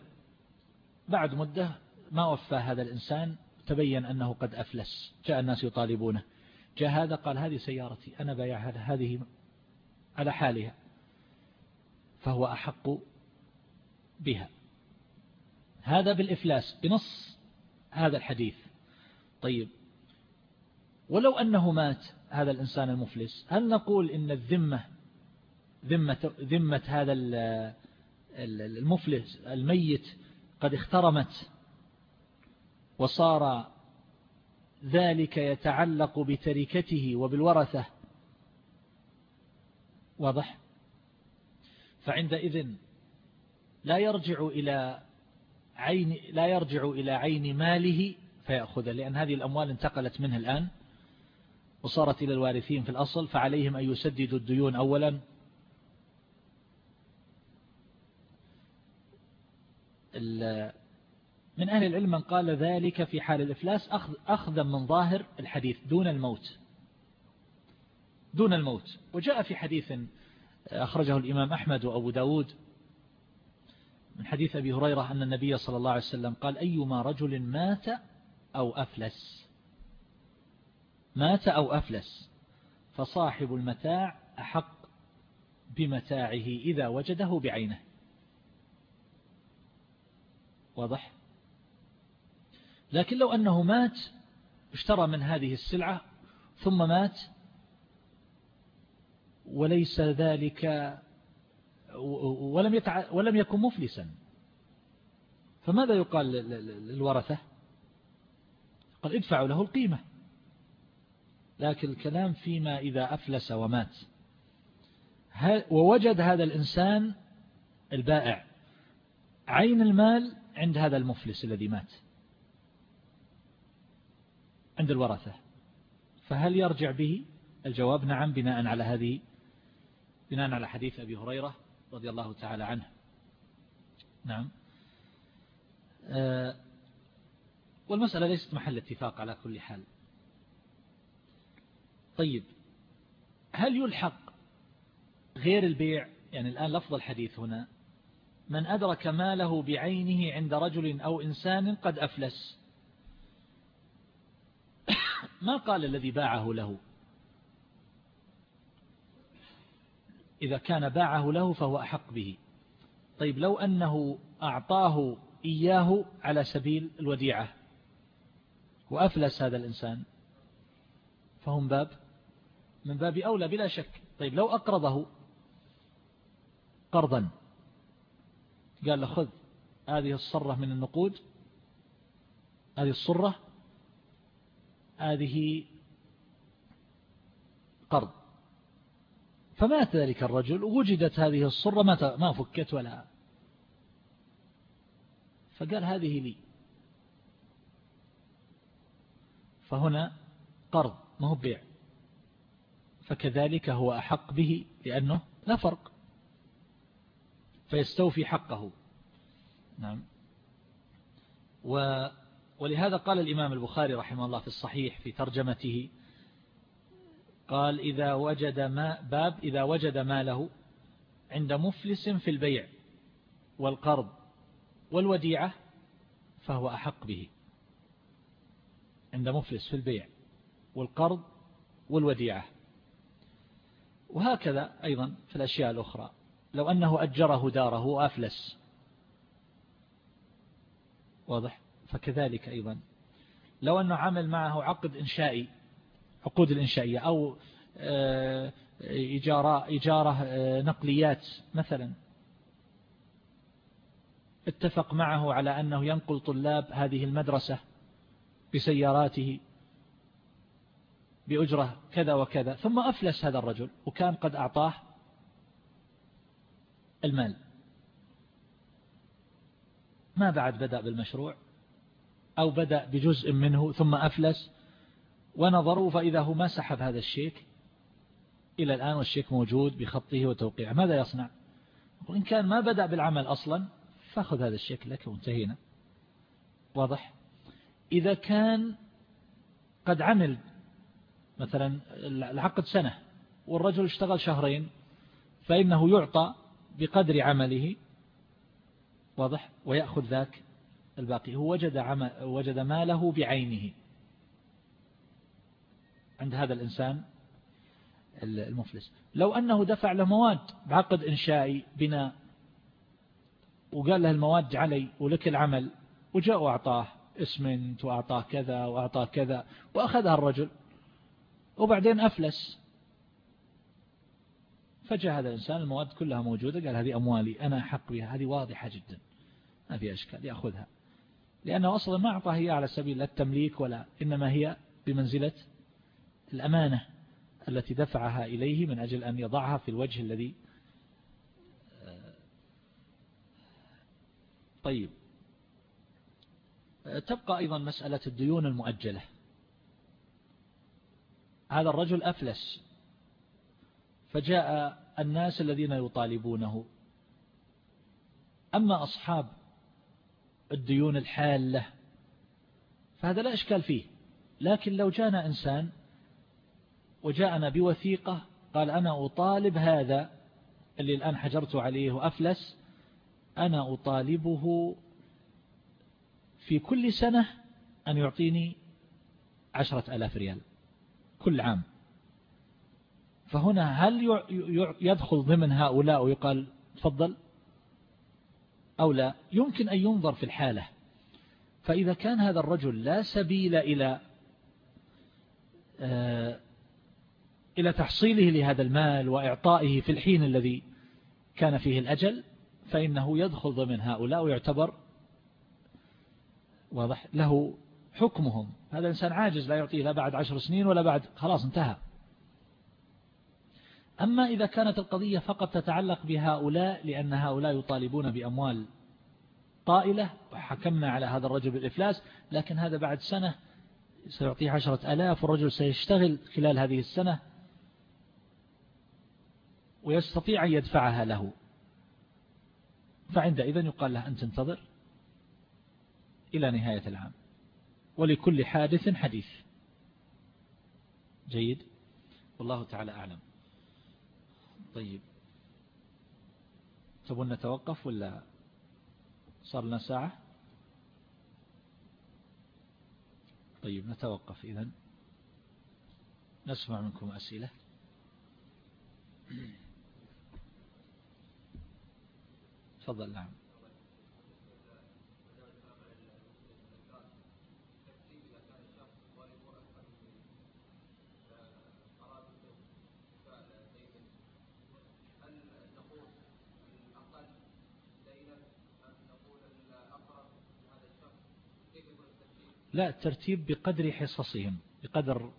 بعد مدة ما وفى هذا الإنسان تبين أنه قد أفلس. جاء الناس يطالبونه. جاء هذا قال هذه سيارتي أنا بايعها هذه على حالها. فهو أحق بها. هذا بالإفلاس بنص هذا الحديث. طيب. ولو أنه مات هذا الإنسان المفلس هل نقول إن الذمة ذمة, ذمة هذا المفلس الميت قد اخترمت وصار ذلك يتعلق بتركته وبالورثة. واضح؟ فعندئذ لا يرجع إلى عين لا يرجع إلى عين ماله فيأخذ لأن هذه الأموال انتقلت منه الآن وصارت إلى الوارثين في الأصل فعليهم أن يسددوا الديون أولا. من أهل العلم من قال ذلك في حال الإفلاس أخذا من ظاهر الحديث دون الموت. دون الموت. وجاء في حديث أخرجه الإمام أحمد وأبو داود من حديث أبي هريرة أن النبي صلى الله عليه وسلم قال أيما رجل مات أو أفلس. مات أو أفلس. فصاحب المتاع أحق بمتاعه إذا وجده بعينه. واضح؟ لكن لو أنه مات اشترى من هذه السلعة ثم مات وليس ذلك ولم, يتع... ولم يكن مفلسا. فماذا يقال للورثة؟ قال ادفعوا له القيمة. لكن الكلام فيما إذا أفلس ومات. ووجد هذا الإنسان البائع. عين المال عند هذا المفلس الذي مات. عند الورثة فهل يرجع به الجواب؟ نعم بناء على هذه بناء على حديث أبي هريرة رضي الله تعالى عنه. نعم. آه، والمسألة ليست محل اتفاق على كل حال. طيب هل يلحق غير البيع؟ يعني الآن لفظ الحديث هنا. من أدرك ماله بعينه عند رجل أو إنسان قد أفلس. ما قال الذي باعه له؟ إذا كان باعه له فهو أحق به. طيب لو أنه أعطاه إياه على سبيل الوديعة وأفلس هذا الإنسان فهم باب؟ من باب أولى بلا شك. طيب لو أقرضه قرضا قال له خذ هذه الصرة من النقود هذه الصرة هذه قرض. فمات ذلك الرجل ووجدت هذه الصرة ما فكت ولا. فقال هذه لي. فهنا قرض ما هو بيع. فكذلك هو أحق به لأنه لا فرق. فيستوفي حقه. نعم. و ولهذا قال الإمام البخاري رحمه الله في الصحيح في ترجمته قال إذا وجد ما باب إذا وجد ماله عند مفلس في البيع والقرض والوديعة فهو أحق به. عند مفلس في البيع والقرض والوديعة. وهكذا أيضا في الأشياء الأخرى. لو أنه أجره داره وأفلس واضح؟ فكذلك أيضا. لو أنه عمل معه عقد إنشائي عقود الإنشائية أو آه، إجارة, إجارة آه، نقليات مثلا. اتفق معه على أنه ينقل طلاب هذه المدرسة بسياراته بأجرة كذا وكذا ثم أفلس هذا الرجل وكان قد أعطاه المال. ما بعد بدأ بالمشروع. أو بدأ بجزء منه ثم أفلس ونظروا فإذا هو ما سحب هذا الشيك إلى الآن والشيك موجود بخطه وتوقيعه. ماذا يصنع؟ وإن كان ما بدأ بالعمل أصلا فأخذ هذا الشيك لك وانتهينا. واضح؟ إذا كان قد عمل مثلا العقد سنة والرجل اشتغل شهرين فإنه يعطى بقدر عمله واضح؟ ويأخذ ذاك الباقي هو وجد, عمل وجد ماله بعينه. عند هذا الإنسان المفلس. لو أنه دفع له مواد بعقد إنشائي بناء وقال له المواد علي ولك العمل وجاء وأعطاه اسمنت وأعطاه كذا وأعطاه كذا وأخذها الرجل وبعدين أفلس. فجاء هذا الإنسان المواد كلها موجودة قال هذه أموالي أنا أحق بها هذه واضحة جدا ما في أشكال يأخذها. لأنه أصلا ما أعطاه هي على سبيل التمليك ولا إنما هي بمنزلة الأمانة التي دفعها إليه من أجل أن يضعها في الوجه الذي طيب. تبقى أيضا مسألة الديون المؤجلة. هذا الرجل أفلس. فجاء الناس الذين يطالبونه. أما أصحاب الديون الحالة. فهذا لا إشكال فيه. لكن لو جاءنا إنسان وجاءنا بوثيقة قال أنا أطالب هذا اللي الآن حجرت عليه وأفلس أنا أطالبه في كل سنة أن يعطيني عشرة ألاف ريال كل عام. فهنا هل يدخل ضمن هؤلاء ويقال تفضل؟ أو لا يمكن أن ينظر في الحالة. فإذا كان هذا الرجل لا سبيل إلى آه، إلى تحصيله لهذا المال وإعطائه في الحين الذي كان فيه الأجل فإنه يدخل ضمن هؤلاء ويعتبر واضح له حكمهم. هذا إنسان عاجز لا يعطيه لا بعد عشر سنين ولا بعد خلاص انتهى. أما إذا كانت القضية فقط تتعلق بهؤلاء لأن هؤلاء يطالبون بأموال طائلة وحكمنا على هذا الرجل بالإفلاس لكن هذا بعد سنة سيعطيه عشرة ألاف والرجل سيشتغل خلال هذه السنة ويستطيع أن يدفعها له. فعندئذ يقال له أن تنتظر إلى نهاية العام. ولكل حادث حديث. جيد؟ والله تعالى أعلم. طيب. تبون نتوقف ولا صار لنا ساعة؟ طيب نتوقف. إذن نسمع منكم أسئلة. تفضل نعم. لا الترتيب بقدر حصصهم بقدر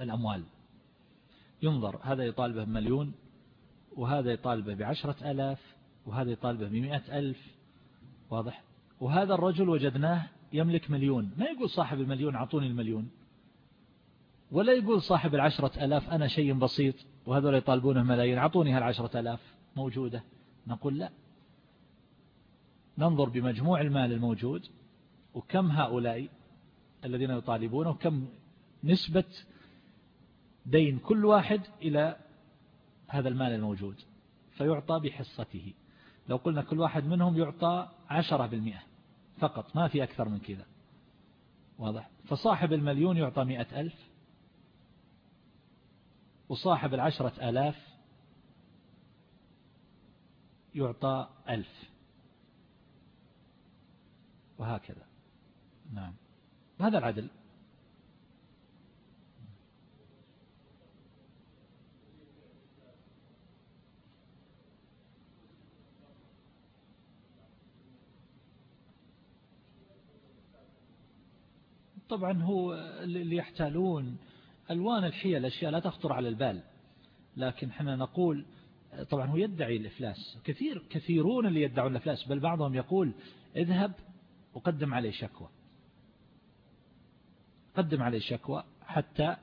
الأموال. ينظر هذا يطالبه بمليون وهذا يطالبه بعشرة ألاف وهذا يطالبه بمئة ألف واضح؟ وهذا الرجل وجدناه يملك مليون. ما يقول صاحب المليون عطوني المليون. ولا يقول صاحب العشرة ألاف أنا شيء بسيط وهذول يطالبونه ملايين عطوني هالعشرة ألاف موجودة. نقول لا. ننظر بمجموع المال الموجود وكم هؤلاء الذين يطالبونه وكم نسبة دين كل واحد إلى هذا المال الموجود فيعطى بحصته. لو قلنا كل واحد منهم يعطى عشرة بالمئة فقط ما في أكثر من كذا. واضح؟ فصاحب المليون يعطى مئة ألف وصاحب العشرة آلاف يعطى ألف. وهكذا. نعم. هذا العدل. طبعا هو اللي يحتالون ألوان الحيل أشياء لا تخطر على البال. لكن إحنا نقول طبعا هو يدعي الإفلاس. كثير كثيرون اللي يدعون الإفلاس بل بعضهم يقول اذهب وقدم عليه شكوى. قدم عليه شكوى حتى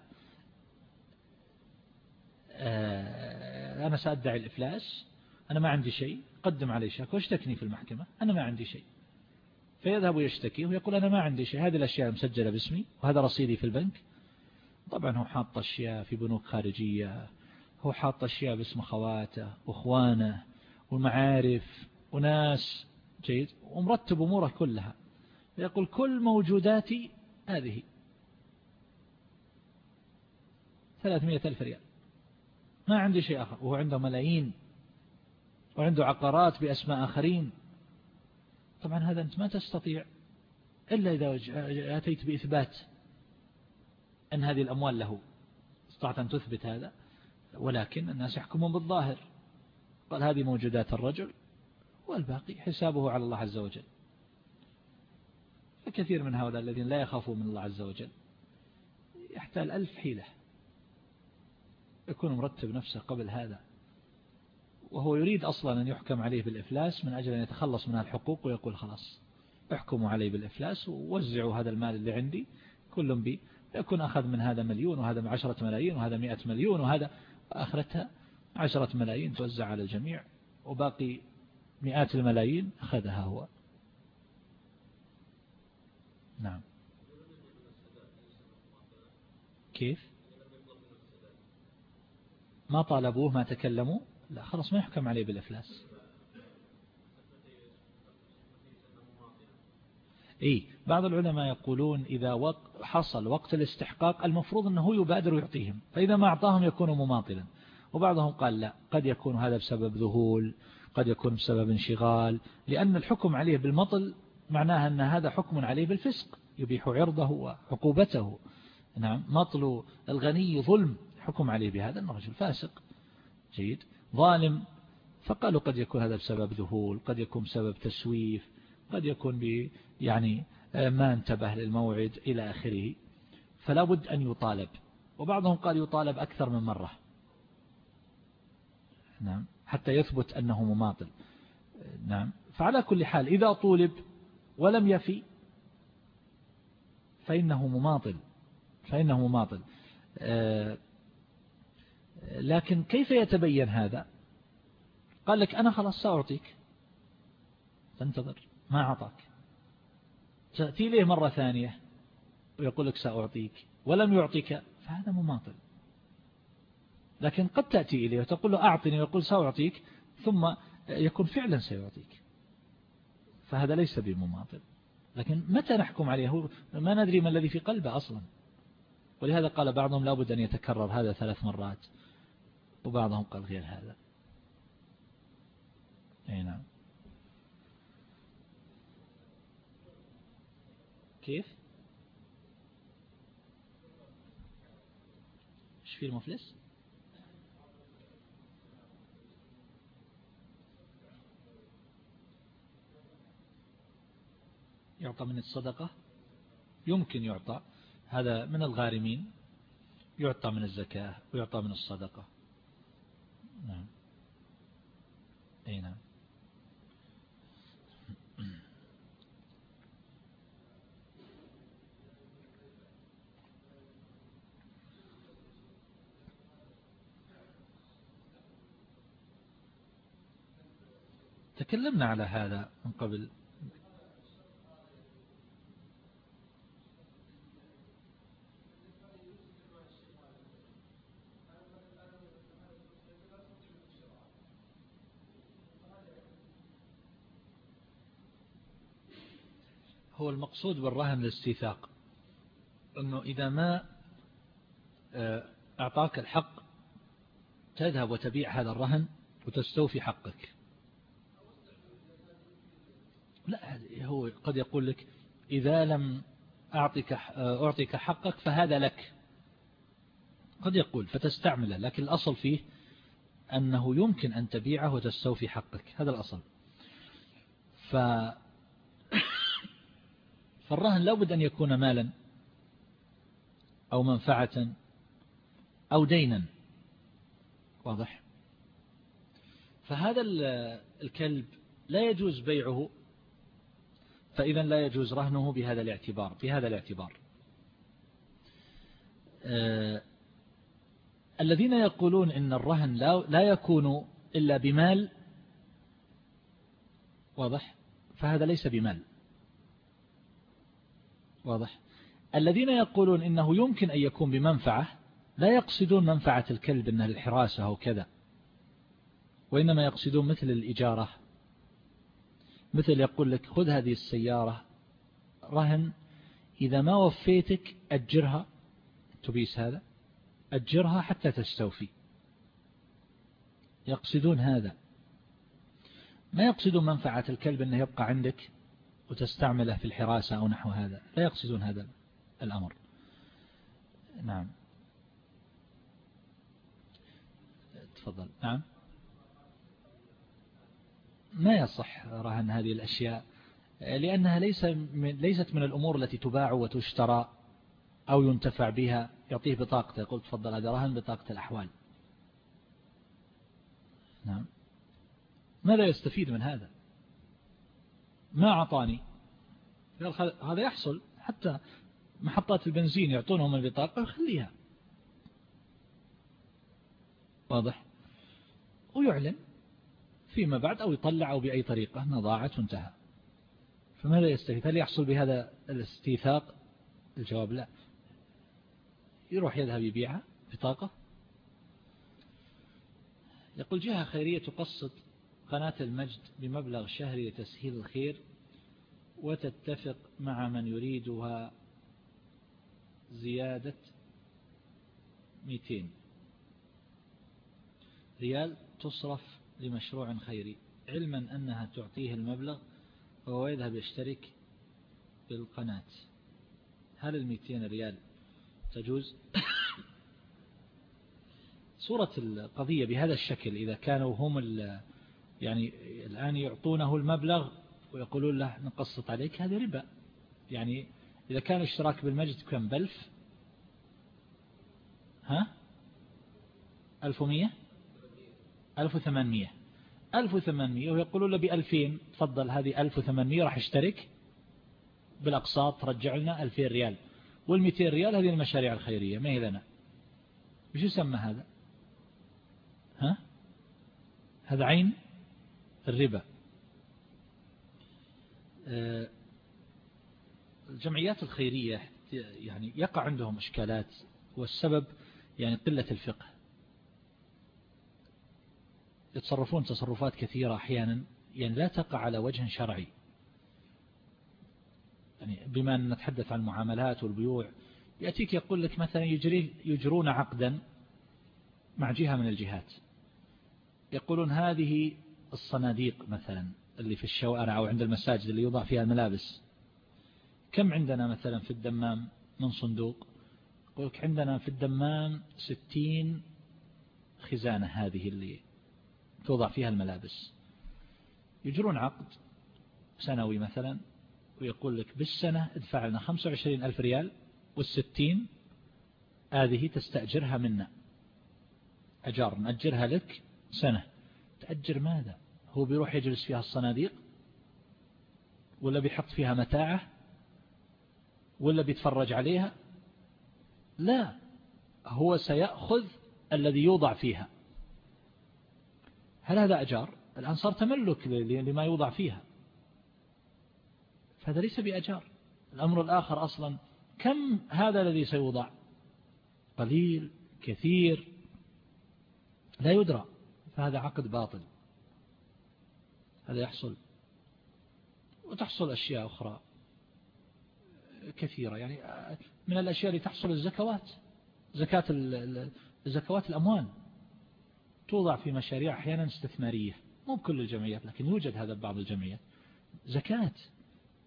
آه، أنا سأدعي الإفلاس أنا ما عندي شيء قدم عليه شكوى اشتكني في المحكمة أنا ما عندي شيء. فيذهب ويشتكي ويقول أنا ما عندي شيء هذه الأشياء مسجلة باسمي وهذا رصيدي في البنك. طبعا هو حاط أشياء في بنوك خارجية هو حاط أشياء باسم خواته وأخوانه ومعارف وناس جيد ومرتب أموره كلها. يقول كل موجوداتي هذه. ثلاثمية ألف ريال. ما عندي شيء آخر. وهو عنده ملايين. وعنده عقارات بأسماء آخرين. طبعا هذا أنت ما تستطيع إلا إذا أتيت بإثبات أن هذه الأموال له. استطعت أن تثبت هذا. ولكن الناس يحكمون بالظاهر. قال هذه موجودات الرجل والباقي حسابه على الله عز وجل. فكثير من هؤلاء الذين لا يخافون من الله عز وجل. يحتال ألف حيلة. يكون مرتب نفسه قبل هذا. وهو يريد أصلا أن يحكم عليه بالإفلاس من أجل أن يتخلص من الحقوق ويقول خلاص احكموا عليه بالإفلاس ووزعوا هذا المال اللي عندي كل بي. يكون أخذ من هذا مليون وهذا عشرة ملايين وهذا مئة مليون وهذا آخرتها عشرة ملايين توزع على الجميع وباقي مئات الملايين أخذها هو. نعم. كيف؟ ما طالبوه ما تكلموا لا خلاص ما يحكم عليه بالإفلاس. إيه بعض العلماء يقولون إذا حصل وقت الاستحقاق المفروض أنه يبادر ويعطيهم فإذا ما أعطاهم يكون مماطلا. وبعضهم قال لا قد يكون هذا بسبب ذهول قد يكون بسبب انشغال لأن الحكم عليه بالمطل معناها أن هذا حكم عليه بالفسق يبيح عرضه وعقوبته. نعم مطل الغني ظلم. حكم عليه بهذا أنه رجل فاسق. جيد. ظالم. فقالوا قد يكون هذا بسبب ذهول قد يكون بسبب تسويف قد يكون ب يعني آه، ما انتبه للموعد إلى آخره. فلا بد أن يطالب. وبعضهم قال يطالب أكثر من مرة. نعم. حتى يثبت أنه مماطل. نعم. فعلى كل حال إذا طولب ولم يفي فإنه مماطل. فإنه مماطل. آه، لكن كيف يتبين هذا؟ قال لك أنا خلاص سأعطيك. تنتظر ما أعطاك. تأتي له مرة ثانية؟ ويقول لك سأعطيك. ولم يعطيك فهذا مماطل لكن قد تأتي إليه وتقول له أعطني ويقول سأعطيك ثم يكون فعلا سيعطيك. فهذا ليس بمماطل لكن متى نحكم عليه؟ ما ندري ما الذي في قلبه أصلا. ولهذا قال بعضهم لابد أن يتكرر هذا ثلاث مرات. وبعضهم قال غير هذا. أي نعم. كيف؟ إيش في المفلس؟ يعطى من الصدقة؟ يمكن يعطى. هذا من الغارمين. يعطى من الزكاة ويعطى من الصدقة. نعم. أي نعم. تكلمنا على هذا من قبل. هو المقصود بالرهن الاستيثاق أنه إذا ما آه، أعطاك الحق تذهب وتبيع هذا الرهن وتستوفي حقك. لا هو قد يقول لك إذا لم أعطيك, أعطيك حقك فهذا لك. قد يقول فتستعمله لكن الأصل فيه أنه يمكن أن تبيعه وتستوفي حقك. هذا الأصل. ف فالرهن لابد أن يكون مالا أو منفعة أو دينا. واضح؟ فهذا الكلب لا يجوز بيعه فإذا لا يجوز رهنه بهذا الاعتبار بهذا الاعتبار. آه الذين يقولون إن الرهن لا, لا يكون إلا بمال واضح؟ فهذا ليس بمال. واضح. الذين يقولون إنه يمكن أن يكون بمنفعة لا يقصدون منفعة الكلب إنها الحراسة أو كذا وإنما يقصدون مثل الإجارة. مثل يقول لك خذ هذه السيارة رهن إذا ما وفيتك أجرها تبيس هذا أجرها حتى تستوفي. يقصدون هذا. ما يقصدون منفعة الكلب أنه يبقى عندك؟ وتستعمله في الحراسة أو نحو هذا. لا يقصدون هذا الأمر. نعم. تفضل. نعم. ما يصح رهن هذه الأشياء؟ لأنها ليس من ليست من الأمور التي تباع وتشترى أو ينتفع بها. يعطيه بطاقته. يقول تفضل هذا رهن بطاقة الأحوال. نعم. ماذا يستفيد من هذا؟ ما أعطاني. هذا يحصل. حتى محطات البنزين يعطونهم البطاقة خليها. واضح. ويعلن فيما بعد أو يطلع أو بأي طريقة أنها ضاعت وانتهى فماذا يستفيد؟ هل يحصل بهذا الاستيثاق؟ الجواب لا. يروح يذهب يبيعها بطاقة. يقول جهة خيرية تقصد قناة المجد بمبلغ شهري لتسهيل الخير وتتفق مع من يريدها زيادة 200 ريال تصرف لمشروع خيري. علما أنها تعطيه المبلغ وهو يذهب يشترك بالقناة. هل الميتين ريال تجوز؟ صورة القضية بهذا الشكل إذا كانوا هم يعني الآن يعطونه المبلغ ويقولون له نقسط عليك هذه ربا. يعني إذا كان اشتراك بالمجد كم؟ بلف ها؟ ألف ومية ألف وثمانمية. ألف وثمانمية ويقولون له بألفين. تفضل هذه ألف وثمانمية راح اشترك. بالأقساط ترجع لنا ألفين ريال. والمئتين ريال هذه المشاريع الخيرية ما هي لنا؟ وش يسمى هذا؟ ها؟ هذا عين؟ الربا. آه، الجمعيات الخيرية يعني يقع عندهم إشكالات والسبب يعني قلة الفقه. يتصرفون تصرفات كثيرة أحيانا يعني لا تقع على وجه شرعي. يعني بما أن نتحدث عن المعاملات والبيوع يأتيك يقول لك مثلا يجري يجرون عقدا مع جهة من الجهات. يقولون هذه الصناديق مثلا اللي في الشوارع أو عند المساجد اللي يوضع فيها الملابس. كم عندنا مثلا في الدمام من صندوق؟ يقول لك عندنا في الدمام ستين خزانة هذه اللي توضع فيها الملابس. يجرون عقد سنوي مثلا ويقول لك بالسنة ادفع لنا 25 ألف ريال والستين هذه تستأجرها منا. أجار نأجرها لك سنة. تأجر ماذا؟ هو بيروح يجلس فيها الصناديق؟ ولا بيحط فيها متاعه؟ ولا بيتفرج عليها؟ لا هو سيأخذ الذي يوضع فيها. هل هذا أجار؟ الآن صار تملك لما يوضع فيها. فهذا ليس بأجار. الأمر الآخر أصلا كم هذا الذي سيوضع؟ قليل كثير لا يدرى. فهذا عقد باطل. هذا يحصل. وتحصل أشياء أخرى كثيرة. يعني من الأشياء اللي تحصل الزكوات زكاة زكوات الأموال. توضع في مشاريع أحيانا استثمارية. مو بكل الجمعيات لكن يوجد هذا بعض الجمعيات. زكاة.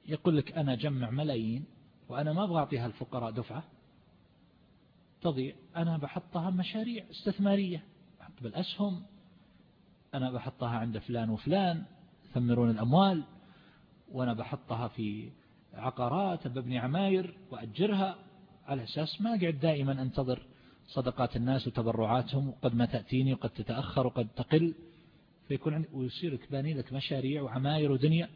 يقول لك أنا جمع ملايين وأنا ما أبغى أعطيها الفقراء دفعة. تضيع. أنا بحطها مشاريع استثمارية. بحط بالأسهم. أنا بحطها عند فلان وفلان. ثمرون الأموال وأنا بحطها في عقارات ببني عماير وأجرها. على أساس ما أقعد دائما أنتظر صدقات الناس وتبرعاتهم وقد ما تأتيني وقد تتأخر وقد تقل. فيكون عندي ويصير كباني لك مشاريع وعماير ودنيا.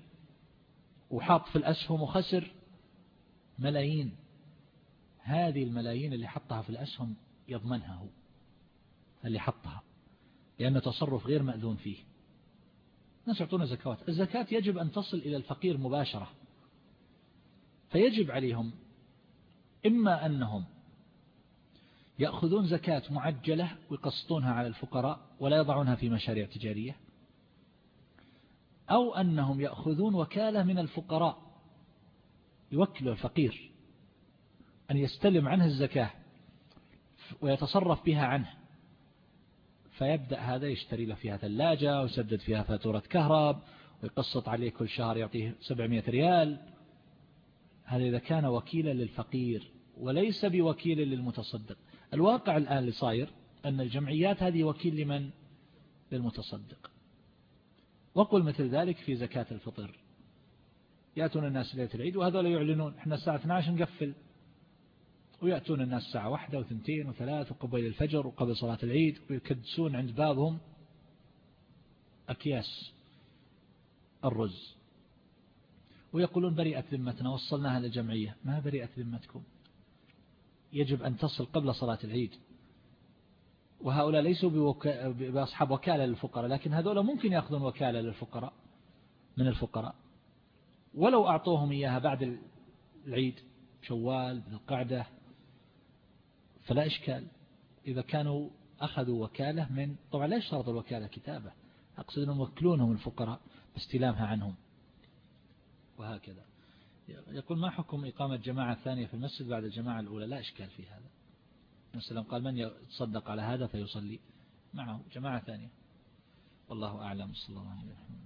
وحاط في الأسهم وخسر ملايين. هذه الملايين اللي حطها في الأسهم يضمنها هو اللي حطها لأنه تصرف غير مأذون فيه. الناس يعطون زكوات. الزكاة يجب أن تصل إلى الفقير مباشرة فيجب عليهم إما أنهم يأخذون زكاة معجلة ويقسطونها على الفقراء ولا يضعونها في مشاريع تجارية أو أنهم يأخذون وكالة من الفقراء يوكلوا الفقير أن يستلم عنه الزكاة ويتصرف بها عنه. فيبدأ هذا يشتري له فيها ثلاجة ويسدد فيها فاتورة كهرب ويقسط عليه كل شهر يعطيه 700 ريال. هذا إذا كان وكيلا للفقير وليس بوكيل للمتصدق. الواقع الآن اللي صاير أن الجمعيات هذه وكيل لمن؟ للمتصدق. وقل مثل ذلك في زكاة الفطر. يأتون الناس ليلة العيد وهذول يعلنون إحنا الساعة 12 نقفل. ويأتون الناس الساعة واحدة وثنتين وثلاث وقبيل الفجر وقبل صلاة العيد ويكدسون عند بابهم أكياس الرز. ويقولون بريئة ذمتنا وصلناها للجمعية. ما بريئة ذمتكم؟ يجب أن تصل قبل صلاة العيد. وهؤلاء ليسوا بوكا... بأصحاب وكالة للفقراء لكن هذول ممكن يأخذون وكالة للفقراء من الفقراء. ولو أعطوهم إياها بعد العيد شوال القعدة فلا إشكال. إذا كانوا أخذوا وكالة من طبعا لا يشترط الوكالة كتابة. أقصد أنهم يوكلونهم الفقراء باستلامها عنهم. وهكذا. يقول ما حكم إقامة جماعة ثانية في المسجد بعد الجماعة الأولى؟ لا إشكال في هذا. السلام قال من يتصدق على هذا فيصلي معه جماعة ثانية. والله أعلم. صلى الله عليه وسلم.